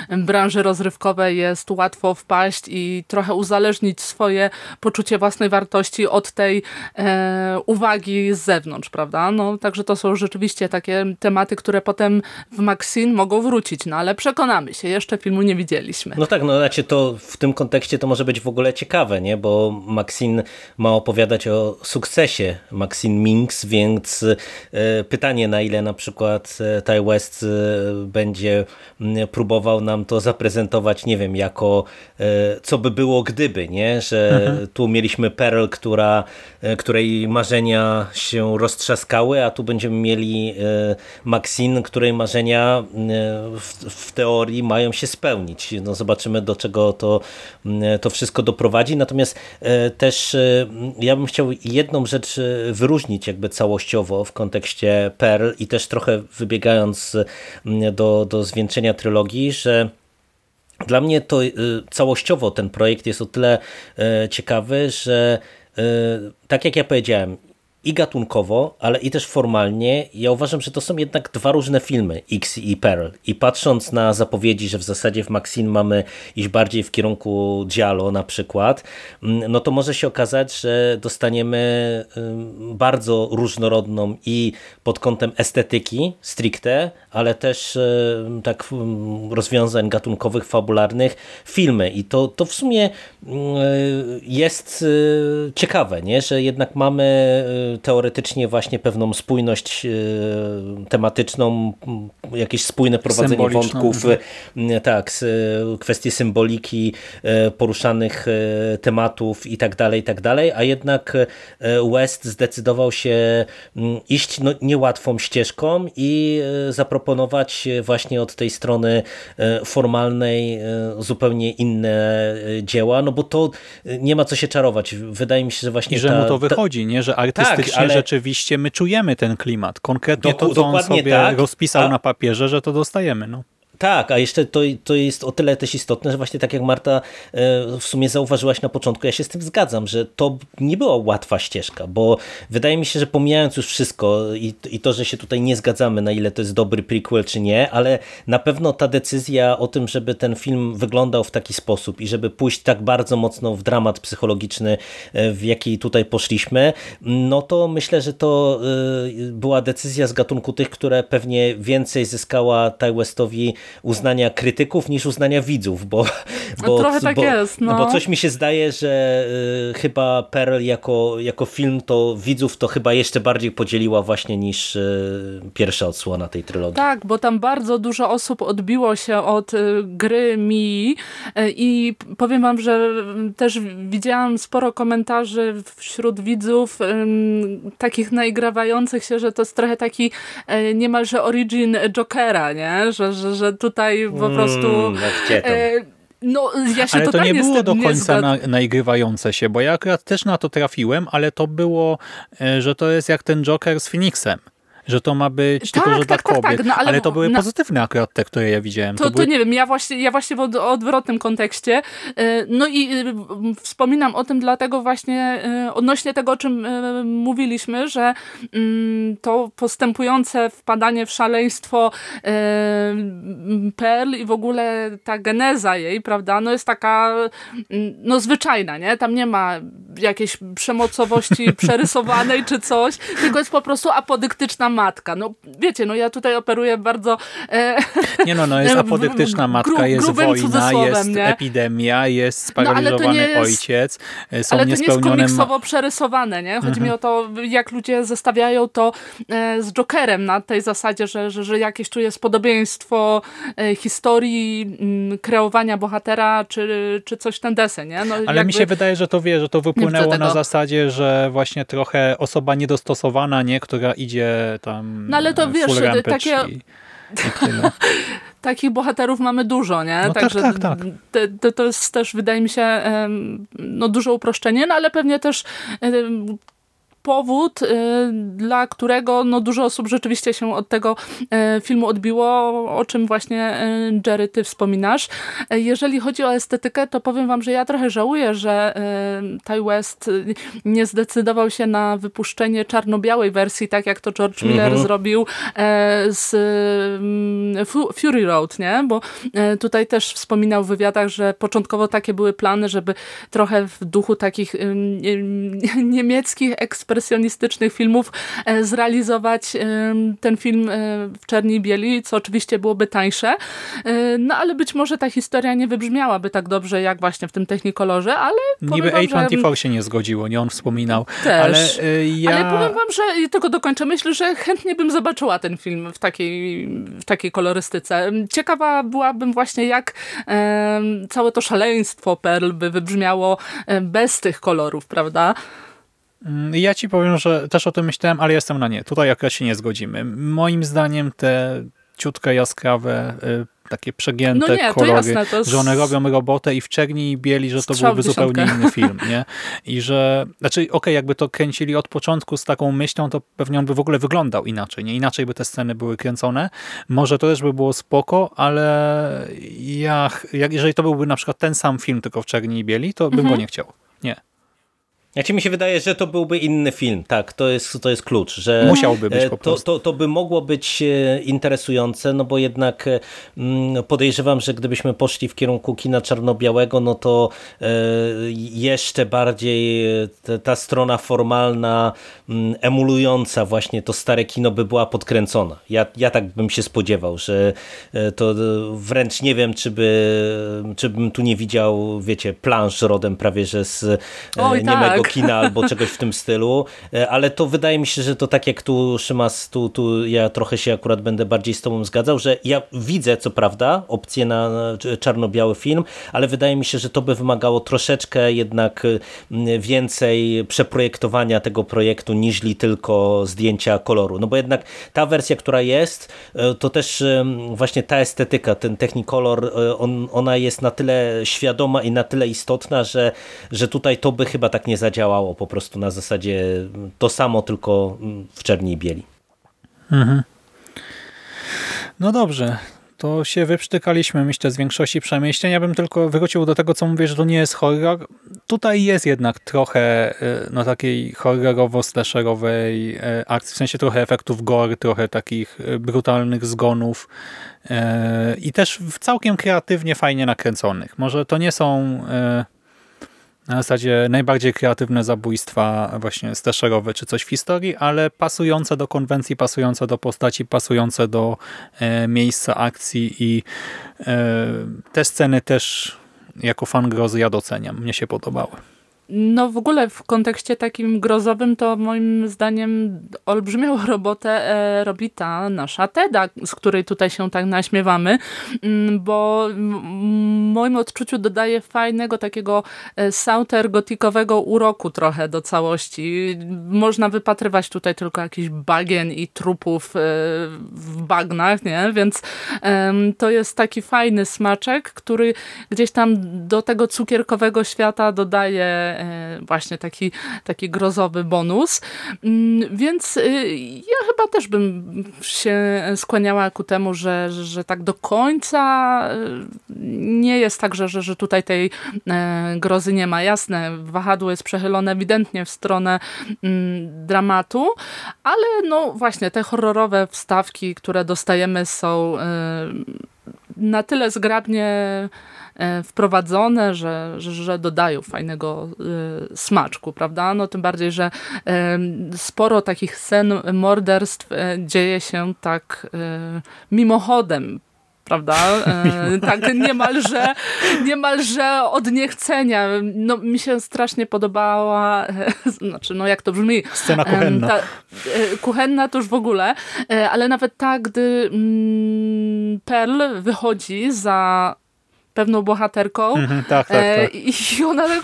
branży rozrywkowej jest łatwo wpaść i trochę uzależnić swoje poczucie własnej wartości od tej e, uwagi z zewnątrz, prawda? No, także to są rzeczywiście takie tematy, które potem w Maxine mogą wrócić, no ale przekonamy się, jeszcze filmu nie widzieliśmy. No tak, no znaczy to w tym kontekście to może być w ogóle ciekawe, nie? bo Maxine ma opowiadać o sukcesie Maxine Minks, więc e, pytanie na ile na przykład e, Ty West e, będzie próbował nam to zaprezentować, nie wiem, jako co by było gdyby, nie? że mhm. tu mieliśmy Pearl, która, której marzenia się roztrzaskały, a tu będziemy mieli e, Maxine, której marzenia e, w, w, teorii mają się spełnić. No zobaczymy do czego to, to wszystko doprowadzi. Natomiast e, też ja bym chciał jedną rzecz wyróżnić jakby całościowo w kontekście Pearl i też trochę wybiegając do, do zwieńczenia trylogii, że dla mnie to całościowo ten projekt jest o tyle ciekawy, że tak jak ja powiedziałem, i gatunkowo, ale i też formalnie, ja uważam, że to są jednak dwa różne filmy, X i Pearl. I patrząc na zapowiedzi, że w zasadzie w Maxine mamy iść bardziej w kierunku Dialo na przykład, mm, no to może się okazać, że dostaniemy bardzo różnorodną i pod kątem estetyki stricte, ale też tak rozwiązań gatunkowych, fabularnych filmy. I to, to w sumie jest y, ciekawe, nie? że jednak mamy y, teoretycznie właśnie pewną spójność e, tematyczną, jakieś spójne prowadzenie wątków, mhm. tak, kwestie symboliki e, poruszanych e, tematów i tak dalej, i tak dalej, a jednak West zdecydował się iść no, niełatwą ścieżką i zaproponować właśnie od tej strony formalnej zupełnie inne dzieła, no bo to nie ma co się czarować. Wydaje mi się, że właśnie I że ta, mu to wychodzi, nie? że artystycznie tak, ale... rzeczywiście my czujemy ten klimat. Konkretnie to, co on sobie tak, rozpisał a... na papierze, że to dostajemy. No. Tak, a jeszcze to, to jest o tyle też istotne, że właśnie tak jak Marta e, w sumie zauważyłaś na początku, ja się z tym zgadzam, że to nie była łatwa ścieżka, bo wydaje mi się, że pomijając już wszystko i, i to, że się tutaj nie zgadzamy na ile to jest dobry prequel czy nie, ale na pewno ta decyzja o tym, żeby ten film wyglądał w taki sposób i żeby pójść tak bardzo mocno w dramat psychologiczny, e, w jaki tutaj poszliśmy, no to myślę, że to e, była decyzja z gatunku tych, które pewnie więcej zyskała Ty Westowi uznania krytyków niż uznania widzów, bo, no bo, trochę tak bo, jest, no. bo coś mi się zdaje, że y, chyba Pearl jako, jako film to widzów to chyba jeszcze bardziej podzieliła właśnie niż y, pierwsza odsłona tej trylogii. Tak, bo tam bardzo dużo osób odbiło się od y, gry Mi y, i powiem wam, że też widziałam sporo komentarzy wśród widzów takich naigrawających się, że to jest trochę taki niemalże origin Jokera, nie? Że, że, że tutaj po prostu... Mm, no, ja się ale to nie było do końca na, naigrywające się, bo ja akurat też na to trafiłem, ale to było, e, że to jest jak ten Joker z Phoenixem że to ma być tak, tylko, że tak, dla tak, kobiet. Tak, no, ale, ale, to były na... pozytywne akurat te, które ja widziałem. To, to, to, były... nie wiem, ja właśnie, ja właśnie w odwrotnym kontekście. E, no i e, wspominam o tym dlatego właśnie e, odnośnie tego, o czym mówiliśmy, że mm, to postępujące wpadanie w szaleństwo Pearl i w ogóle ta geneza jej, prawda, no jest taka mm, no zwyczajna, nie? Tam nie ma jakiejś przemocowości *laughs* przerysowanej czy coś, tylko jest po prostu apodyktyczna matka. No wiecie, no ja tutaj operuję bardzo... E, *laughs* nie no, no jest *laughs* apodyktyczna matka, gru, jest wojna, jest nie? epidemia, jest sparaliżowany no, jest, ojciec, e, są Ale to nie jest komiksowo przerysowane, nie? Chodzi mhm. mi o to, jak ludzie zestawiają to e, z Jokerem na tej zasadzie, że, że, że jakieś tu jest podobieństwo e, historii m, kreowania bohatera, czy, czy coś ten desen, nie? No, Ale jakby... mi się wydaje, że to wie, że to wypłynęło na zasadzie, że właśnie trochę osoba niedostosowana, nie? Która idzie tam No ale to wiesz, takie... I, i *laughs* takich bohaterów mamy dużo, nie? No Także tak, tak, tak. To, to jest też, wydaje mi się, no, duże uproszczenie, no ale pewnie też powód, y, dla którego no, dużo osób rzeczywiście się od tego y, filmu odbiło, o czym właśnie y, Jerry, ty wspominasz. Jeżeli chodzi o estetykę, to powiem wam, że ja trochę żałuję, że Ty West nie zdecydował się na wypuszczenie czarno-białej wersji, tak jak to George Miller mhm. zrobił z Fury Road, nie? Bo tutaj też wspominał w wywiadach, że początkowo takie były plany, żeby trochę w duchu takich niemieckich eksperymentów ekspresjonistycznych filmów e, zrealizować e, ten film e, w czerni i bieli, co oczywiście byłoby tańsze. No ale być może ta historia nie wybrzmiałaby tak dobrze jak właśnie w tym Technicolorze, ale Niby A24 się nie zgodziło, nie on wspominał. Też. Ale, ja... ale powiem wam, że tego dokończę. Myślę, że chętnie bym zobaczyła ten film w takiej, w takiej kolorystyce. Ciekawa byłabym właśnie jak całe to szaleństwo Pearl by wybrzmiało bez tych kolorów, prawda? Mm, ja ci powiem, że też o tym myślałem, ale jestem na nie. Tutaj akurat się nie zgodzimy. Moim zdaniem te ciutkę jaskrawe, y, takie przegięte no nie, kolory, jasne, jest... że one robią robotę i w czerni i bieli, że to byłby zupełnie inny film, nie? I że, znaczy okej, okay, jakby to kręcili od początku z taką myślą, to pewnie on by w ogóle wyglądał inaczej, nie? Inaczej by te sceny były kręcone. Może to też by było spoko, ale ja, jak, jeżeli to byłby na przykład ten sam film, tylko w czerni i bieli, to bym mhm. go nie chciał. Nie. Znaczy mi się wydaje, że to byłby inny film, tak, to jest, to jest klucz, że musiałby być e, po prostu. To, to, to by mogło być e, interesujące, no bo jednak e, mm, podejrzewam, że gdybyśmy poszli w kierunku kina czarno-białego, no to jeszcze bardziej ta strona formalna, mm, emulująca właśnie to stare kino by była podkręcona. Ja, ja tak bym się spodziewał, że to wręcz nie wiem, czy, by, czy bym tu nie widział, wiecie, plansz rodem prawie, że z Oj, niemego tak kina albo czegoś w tym stylu, e, ale to wydaje mi się, że to tak jak tu Szymas, tu, tu ja trochę się akurat będę bardziej z tobą zgadzał, że ja widzę co prawda opcję na czarno-biały film, ale wydaje mi się, że to by wymagało troszeczkę jednak więcej przeprojektowania tego projektu niżli tylko zdjęcia koloru, no bo jednak ta wersja, która jest, e, to też właśnie ta estetyka, ten Technicolor, e, on, ona jest na tyle świadoma i na tyle istotna, że, że tutaj to by chyba tak nie zadziałało zadziałało po prostu na zasadzie to samo, tylko w czerni i bieli. Mhm. No dobrze, to się wyprztykaliśmy, myślę, z większości przemieścień. Ja bym tylko wrócił do tego, co mówię, że to nie jest horror. Tutaj jest jednak trochę y, no, takiej horrorowo-slasherowej y, akcji, w sensie trochę efektów gore, trochę takich y, brutalnych zgonów i też całkiem kreatywnie, fajnie nakręconych. Może to nie są na zasadzie najbardziej kreatywne zabójstwa właśnie slasherowe czy coś w historii, ale pasujące do konwencji, pasujące do postaci, pasujące do e, miejsca akcji i e, te sceny też jako fan grozy ja doceniam. Mnie się podobały. No w ogóle w kontekście takim grozowym to moim zdaniem olbrzymią *laughs* robotę e, robi ta nasza Teda, z której tutaj się tak naśmiewamy, mm, bo w moim odczuciu dodaje fajnego takiego e, sauter gotikowego uroku trochę do całości. Można wypatrywać tutaj tylko jakiś bagien i trupów e, w bagnach, nie? Więc to jest taki fajny smaczek, który gdzieś tam do tego cukierkowego świata dodaje właśnie taki, taki grozowy bonus. Mm, więc y, ja chyba też bym się skłaniała ku temu, że, że tak do końca y, nie jest tak, że, że tutaj tej e, grozy nie ma. Jasne, wahadło jest przechylone ewidentnie w stronę mm, dramatu, ale no właśnie te horrorowe wstawki, które dostajemy są e, na tyle zgrabnie E, wprowadzone, że, że, że dodają fajnego e, smaczku, prawda? No tym bardziej, że e, sporo takich scen morderstw dzieje się tak mimochodem, prawda? E, *laughs* tak niemalże, niemalże od niechcenia. No, mi się strasznie podobała, e, znaczy, no jak to brzmi. Scena kuchenna. Ta, e, kuchenna to już w ogóle, ale nawet tak, gdy mm, Pearl wychodzi za pewną bohaterką. Mhm, tak, tak, e, tak. I *laughs* ona tak,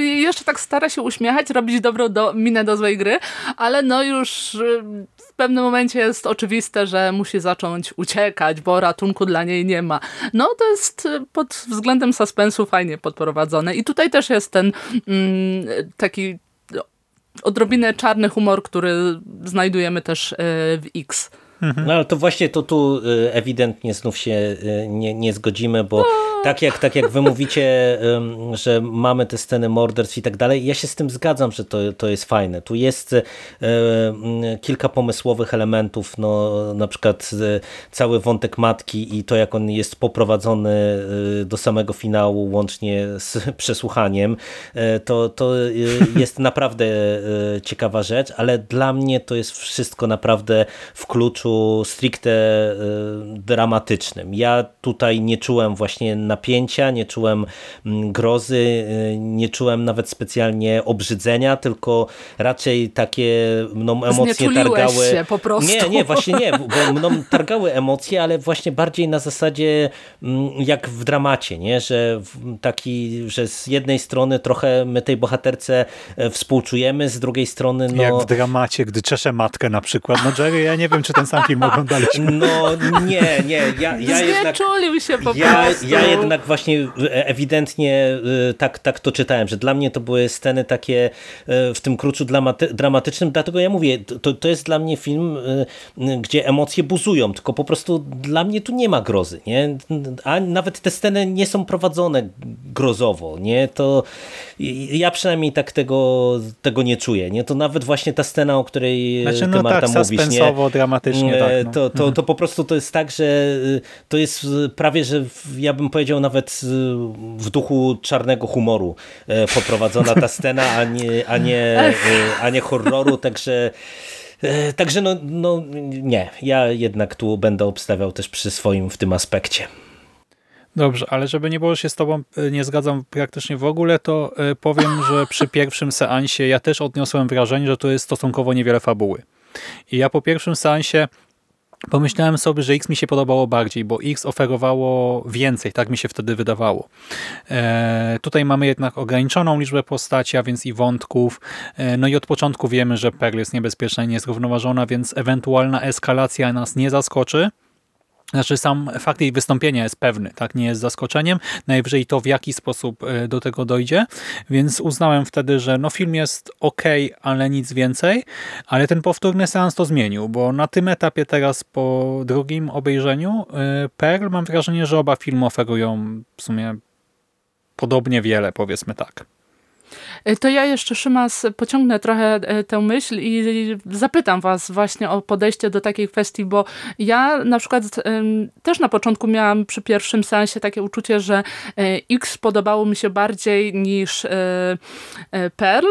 jeszcze tak stara się uśmiechać, robić dobrą do, minę do złej gry, ale no już y, w pewnym momencie jest oczywiste, że musi zacząć uciekać, bo ratunku dla niej nie ma. No to jest y, pod względem suspensu fajnie podprowadzone. I tutaj też jest ten mm, taki odrobinę czarny humor, który znajdujemy też y, w X. No ale to właśnie to tu ewidentnie znów się nie, nie zgodzimy, bo tak jak, tak jak wy mówicie, że mamy te sceny morderstw i tak dalej, ja się z tym zgadzam, że to, to jest fajne. Tu jest y, kilka pomysłowych elementów, no na przykład cały wątek matki i to jak on jest poprowadzony do samego finału łącznie z *laughs* przesłuchaniem, to, to jest naprawdę ciekawa rzecz, ale dla mnie to jest wszystko naprawdę w kluczu stricte dramatycznym. Ja tutaj nie czułem właśnie napięcia, nie czułem mm, grozy, y, nie czułem nawet specjalnie obrzydzenia, tylko raczej takie mną emocje targały. Się po prostu. Nie, nie, właśnie nie, bo mną targały emocje, ale właśnie bardziej na zasadzie mm, jak w dramacie, nie? że taki, że z jednej strony trochę my tej bohaterce e, współczujemy, z drugiej strony no... Jak w dramacie, gdy czesze matkę na przykład. No Jerry, ja nie wiem, czy ten sam film *laughs* oglądaliśmy. No nie, nie. Ja, ja jednak, się po ja, prostu. Ja jednak właśnie ewidentnie y, tak, tak to czytałem, że dla mnie to były sceny takie y, w tym kruczu dramatycznym, dlatego ja mówię, to, to jest dla mnie film, gdzie emocje buzują, tylko po prostu dla mnie tu nie ma grozy, nie? A nawet te sceny nie są prowadzone grozowo, nie? To ja przynajmniej tak tego, tego nie czuję, nie? To nawet właśnie ta scena, o której znaczy, ty no Marta tak, mówisz, nie? dramatycznie tak, no. to, to, to po prostu to jest tak, że to jest prawie, że ja bym powiedział nawet y, w duchu czarnego humoru poprowadzona ta scena, a nie, a nie, a nie horroru, także Także no, no nie, ja jednak tu będę obstawiał też przy swoim w tym aspekcie. Dobrze, ale żeby nie było, że się z tobą nie zgadzam praktycznie w ogóle, to powiem, że przy pierwszym seansie ja też odniosłem wrażenie, że to jest stosunkowo niewiele fabuły. I ja po pierwszym seansie pomyślałem sobie, że X mi się podobało bardziej, bo X oferowało więcej, tak mi się wtedy wydawało. E, tutaj mamy jednak ograniczoną liczbę postaci, a więc i wątków. E, no i od początku wiemy, że Pearl jest niebezpieczna i niezrównoważona, więc ewentualna eskalacja nas nie zaskoczy. Znaczy sam fakt jej wystąpienia jest pewny, tak nie jest zaskoczeniem. Najwyżej to w jaki sposób e, do tego dojdzie, więc uznałem wtedy, że no film jest ok, ale nic więcej, ale ten powtórny seans to zmienił, bo na tym etapie teraz po drugim obejrzeniu e, Pearl mam wrażenie, że oba filmy oferują w sumie podobnie wiele, powiedzmy tak. E, to ja jeszcze, Szymas, pociągnę trochę e, tę myśl i zapytam was właśnie o podejście do takiej kwestii, bo ja na przykład też na początku miałam przy pierwszym sensie takie uczucie, że e, X podobało mi się bardziej niż Pearl.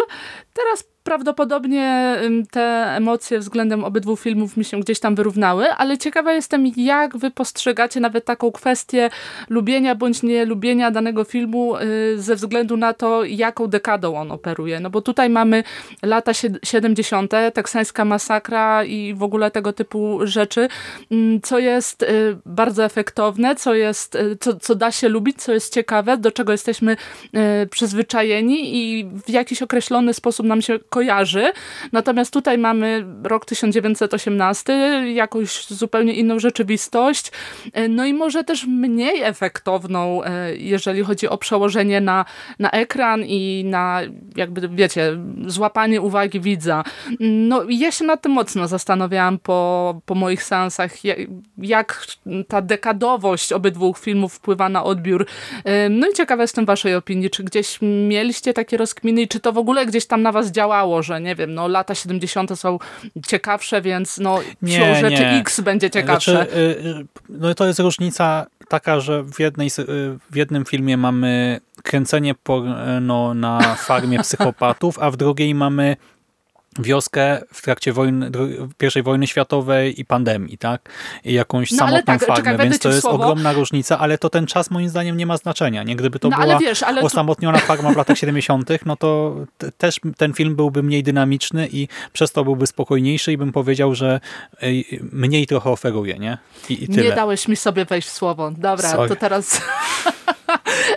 Teraz prawdopodobnie te emocje względem obydwu filmów mi się gdzieś tam wyrównały, ale ciekawa jestem, jak wy postrzegacie nawet taką kwestię lubienia bądź nie lubienia danego filmu y, ze względu na to, jaką dekadą on operuje. No bo tutaj mamy lata 70., teksańska masakra i w ogóle tego typu rzeczy, co jest y, bardzo efektowne, co, jest, y, co, co da się lubić, co jest ciekawe, do czego jesteśmy przyzwyczajeni i w jakiś określony sposób nam się kojarzy. Natomiast tutaj mamy rok 1918, jakąś zupełnie inną rzeczywistość, e, no i może też mniej efektowną, e, jeżeli chodzi o przełożenie na, na ekran i na, jakby wiecie, złapanie uwagi widza. No i ja się nad tym mocno zastanawiałam po, po moich seansach, jak ta dekadowość obydwu filmów wpływa na odbiór. E, no i ciekawa jestem waszej opinii, czy gdzieś mieliście takie rozkminy i czy to w ogóle gdzieś tam na was działało, że nie wiem, no lata 70. są ciekawsze, więc no nie, siłą rzeczy nie. X będzie ciekawsze. Znaczy, no to jest różnica taka, że w, jednej, y, w jednym filmie mamy kręcenie porno na farmie psychopatów, a w drugiej mamy wioskę w trakcie wojny, pierwszej wojny światowej i pandemii, tak? I jakąś no, samotną tak, farmę, czekaj, więc to jest słowo. ogromna różnica, ale to ten czas moim zdaniem nie ma znaczenia, nie? Gdyby to no, była wiesz, osamotniona tu... farma w latach 70., no to też ten film byłby mniej dynamiczny i przez to byłby spokojniejszy i bym powiedział, że mniej trochę oferuje, nie? I, i tyle. Nie dałeś mi sobie wejść w słowo. Dobra, Sorry. to teraz... *laughs*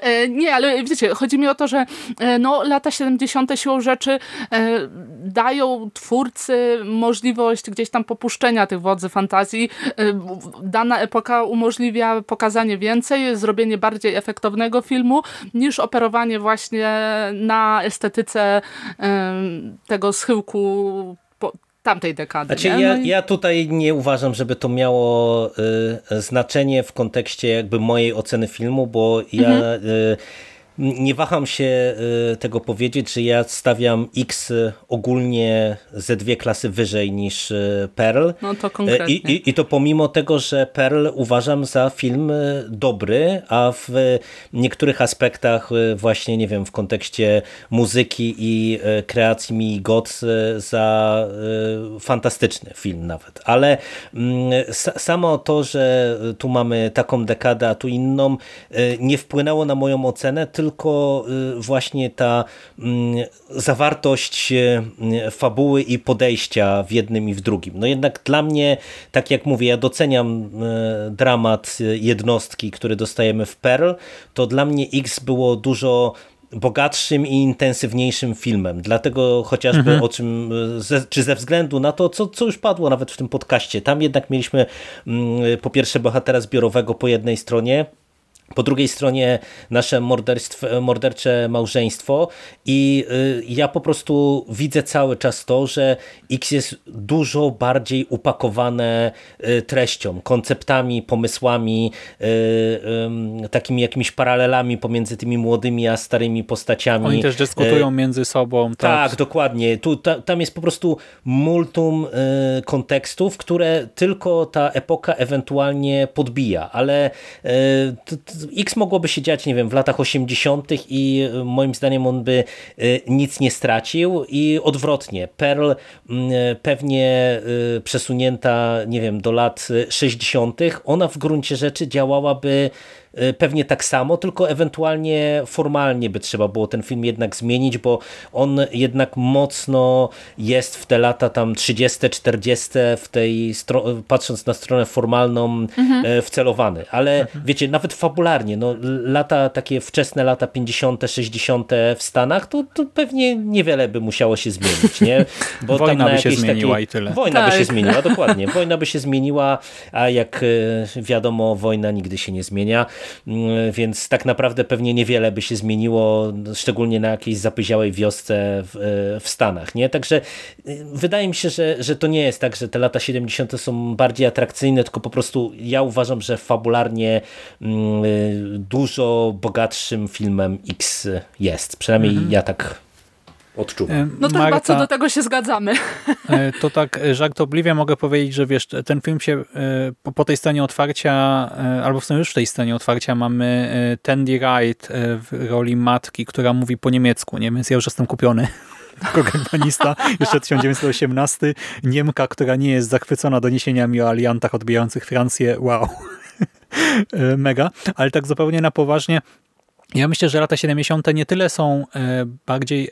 E, nie, ale wiecie, chodzi mi o to, że e, no, lata 70. siłą rzeczy e, dają twórcy możliwość gdzieś tam popuszczenia tych wodzy fantazji. Dana epoka umożliwia pokazanie więcej, zrobienie bardziej efektownego filmu, niż operowanie właśnie na estetyce tego schyłku tamtej dekady. Znaczy, ja, no ja tutaj nie uważam, żeby to miało y, znaczenie w kontekście jakby mojej oceny filmu, bo ja mhm. y, nie waham się y, tego powiedzieć, że ja stawiam X ogólnie ze dwie klasy wyżej niż y, Pearl. No to konkretnie. I, i, I, to pomimo tego, że Pearl uważam za film y, dobry, a w niektórych aspektach właśnie, nie wiem, w kontekście muzyki i kreacji Mi God za fantastyczny film nawet. Ale mm, samo to, że tu mamy taką dekadę, a tu inną, nie wpłynęło na moją ocenę, tylko tylko y, właśnie ta mm, zawartość y, fabuły i podejścia w jednym i w drugim. No jednak dla mnie, tak jak mówię, ja doceniam y, dramat jednostki, który dostajemy w Pearl, to dla mnie X było dużo bogatszym i intensywniejszym filmem. Dlatego chociażby mhm. o czym, ze, czy ze względu na to, co, co już padło nawet w tym podcaście, tam jednak mieliśmy mm, po pierwsze bohatera zbiorowego po jednej stronie, po drugiej stronie nasze mordercze małżeństwo i y, ja po prostu widzę cały czas to, że X jest dużo bardziej upakowane y, treścią, konceptami, pomysłami, y, takimi jakimiś paralelami pomiędzy tymi młodymi a starymi postaciami. Oni też dyskutują między sobą. Tak, tak dokładnie. Tu, ta, tam jest po prostu multum kontekstów, które tylko ta epoka ewentualnie podbija, ale X mogłoby się dziać, nie wiem, w latach 80. i y, moim zdaniem on by y, nic nie stracił i odwrotnie. Pearl mm, pewnie y, przesunięta, nie wiem, do lat 60. ona w gruncie rzeczy działałaby pewnie tak samo, tylko ewentualnie formalnie by trzeba było ten film jednak zmienić, bo on jednak mocno jest w te lata tam 30, 40 w tej, patrząc na stronę formalną mhm. wcelowany, ale mhm. wiecie, nawet fabularnie, no lata, takie wczesne lata 50, 60 w Stanach, to, to pewnie niewiele by musiało się zmienić, nie? Bo Wojna tam by się zmieniła takie... i tyle. Wojna tak. by się zmieniła, dokładnie. Wojna by się zmieniła, a jak e, wiadomo, wojna nigdy się nie zmienia, więc tak naprawdę pewnie niewiele by się zmieniło, szczególnie na jakiejś zapyziałej wiosce w, e, w Stanach, nie? Także e, wydaje mi się, że, że to nie jest tak, że te lata 70. są bardziej atrakcyjne, tylko po prostu ja uważam, że fabularnie mm, dużo bogatszym filmem X jest. Przynajmniej mhm. ja tak odczuwam. No to Marta, chyba co do tego się zgadzamy. E, to tak e, żartobliwie mogę powiedzieć, że wiesz, ten film się e, po tej scenie otwarcia, albo w sumie już w tej scenie otwarcia mamy Tandy Wright w roli matki, która mówi po niemiecku, nie? więc ja już jestem kupiony *laughs* jako germanista, jeszcze 1918, Niemka, która nie jest zachwycona doniesieniami o aliantach odbijających Francję, wow, *laughs* mega, ale tak zupełnie na poważnie, ja myślę, że lata 70. nie tyle są bardziej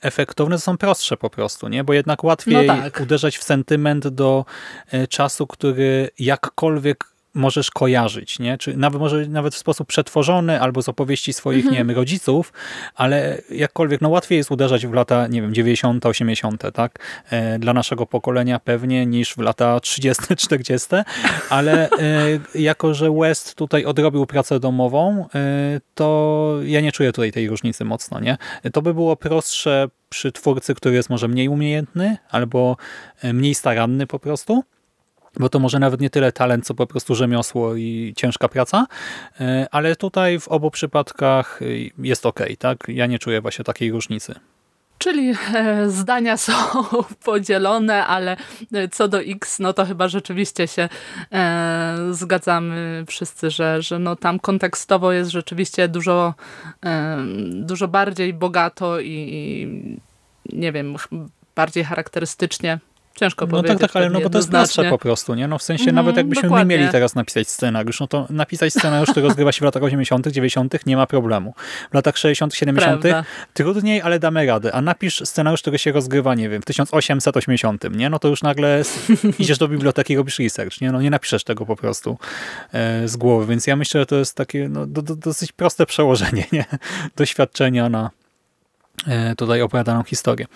efektowne, to są prostsze po prostu, nie? Bo jednak łatwiej no tak. uderzać w sentyment do e, czasu, który jakkolwiek możesz kojarzyć, nie? Czy nawet może nawet w sposób przetworzony albo z opowieści swoich, mhm. nie wiem, rodziców, ale jakkolwiek, no łatwiej jest uderzać w lata, nie wiem, 90, 80, tak? E, dla naszego pokolenia pewnie niż w lata 30, 40, *laughs* ale e, jako, że West tutaj odrobił pracę domową, e, to ja nie czuję tutaj tej różnicy mocno, nie? To by było prostsze przy twórcy, który jest może mniej umiejętny albo e, mniej staranny po prostu, bo to może nawet nie tyle talent, co po prostu rzemiosło i ciężka praca, e, ale tutaj w obu przypadkach e, jest ok, tak? Ja nie czuję właśnie takiej różnicy. Czyli e, zdania są *laughs* podzielone, ale co do X, no to chyba rzeczywiście się zgadzamy wszyscy, że, że no tam kontekstowo jest rzeczywiście dużo, dużo bardziej bogato i nie wiem, bardziej charakterystycznie Ciężko no powiedzieć. No tak, tak, ale no bo to jest prostsze po prostu, nie? No w sensie mm, nawet jakbyśmy dokładnie. my mieli teraz napisać scenariusz, no to napisać scenariusz, który rozgrywa się w latach 80., 90., nie ma problemu. W latach 60., 70. Prawda. trudniej, ale damy radę. A napisz scenariusz, który się rozgrywa, nie wiem, w 1880, nie? No to już nagle *laughs* idziesz do biblioteki i robisz research, nie? No nie napiszesz tego po prostu e, z głowy, więc ja myślę, że to jest takie no, do, do, dosyć proste przełożenie, *laughs* nie? Doświadczenia na e, tutaj opowiadaną historię.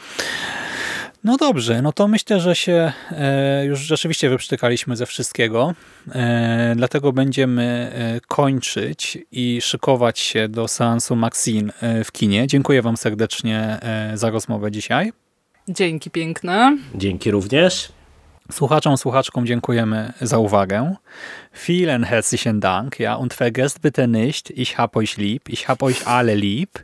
No dobrze, no to myślę, że się e, już rzeczywiście wyprztykaliśmy ze wszystkiego, e, dlatego będziemy e, kończyć i szykować się do seansu Maxine w kinie. Dziękuję Wam serdecznie za rozmowę dzisiaj. Dzięki piękne. Dzięki również. Słuchaczom, słuchaczkom dziękujemy za uwagę. Vielen herzlichen Dank, ja, und vergesst bitte nicht, ich hab euch lieb, ich hab euch alle lieb.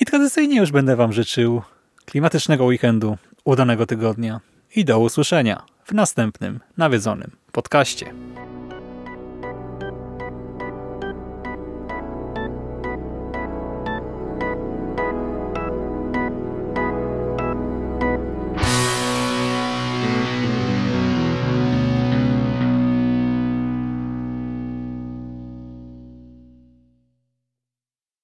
I tradycyjnie już będę Wam życzył klimatycznego weekendu, udanego tygodnia i do usłyszenia w następnym nawiedzonym podcaście.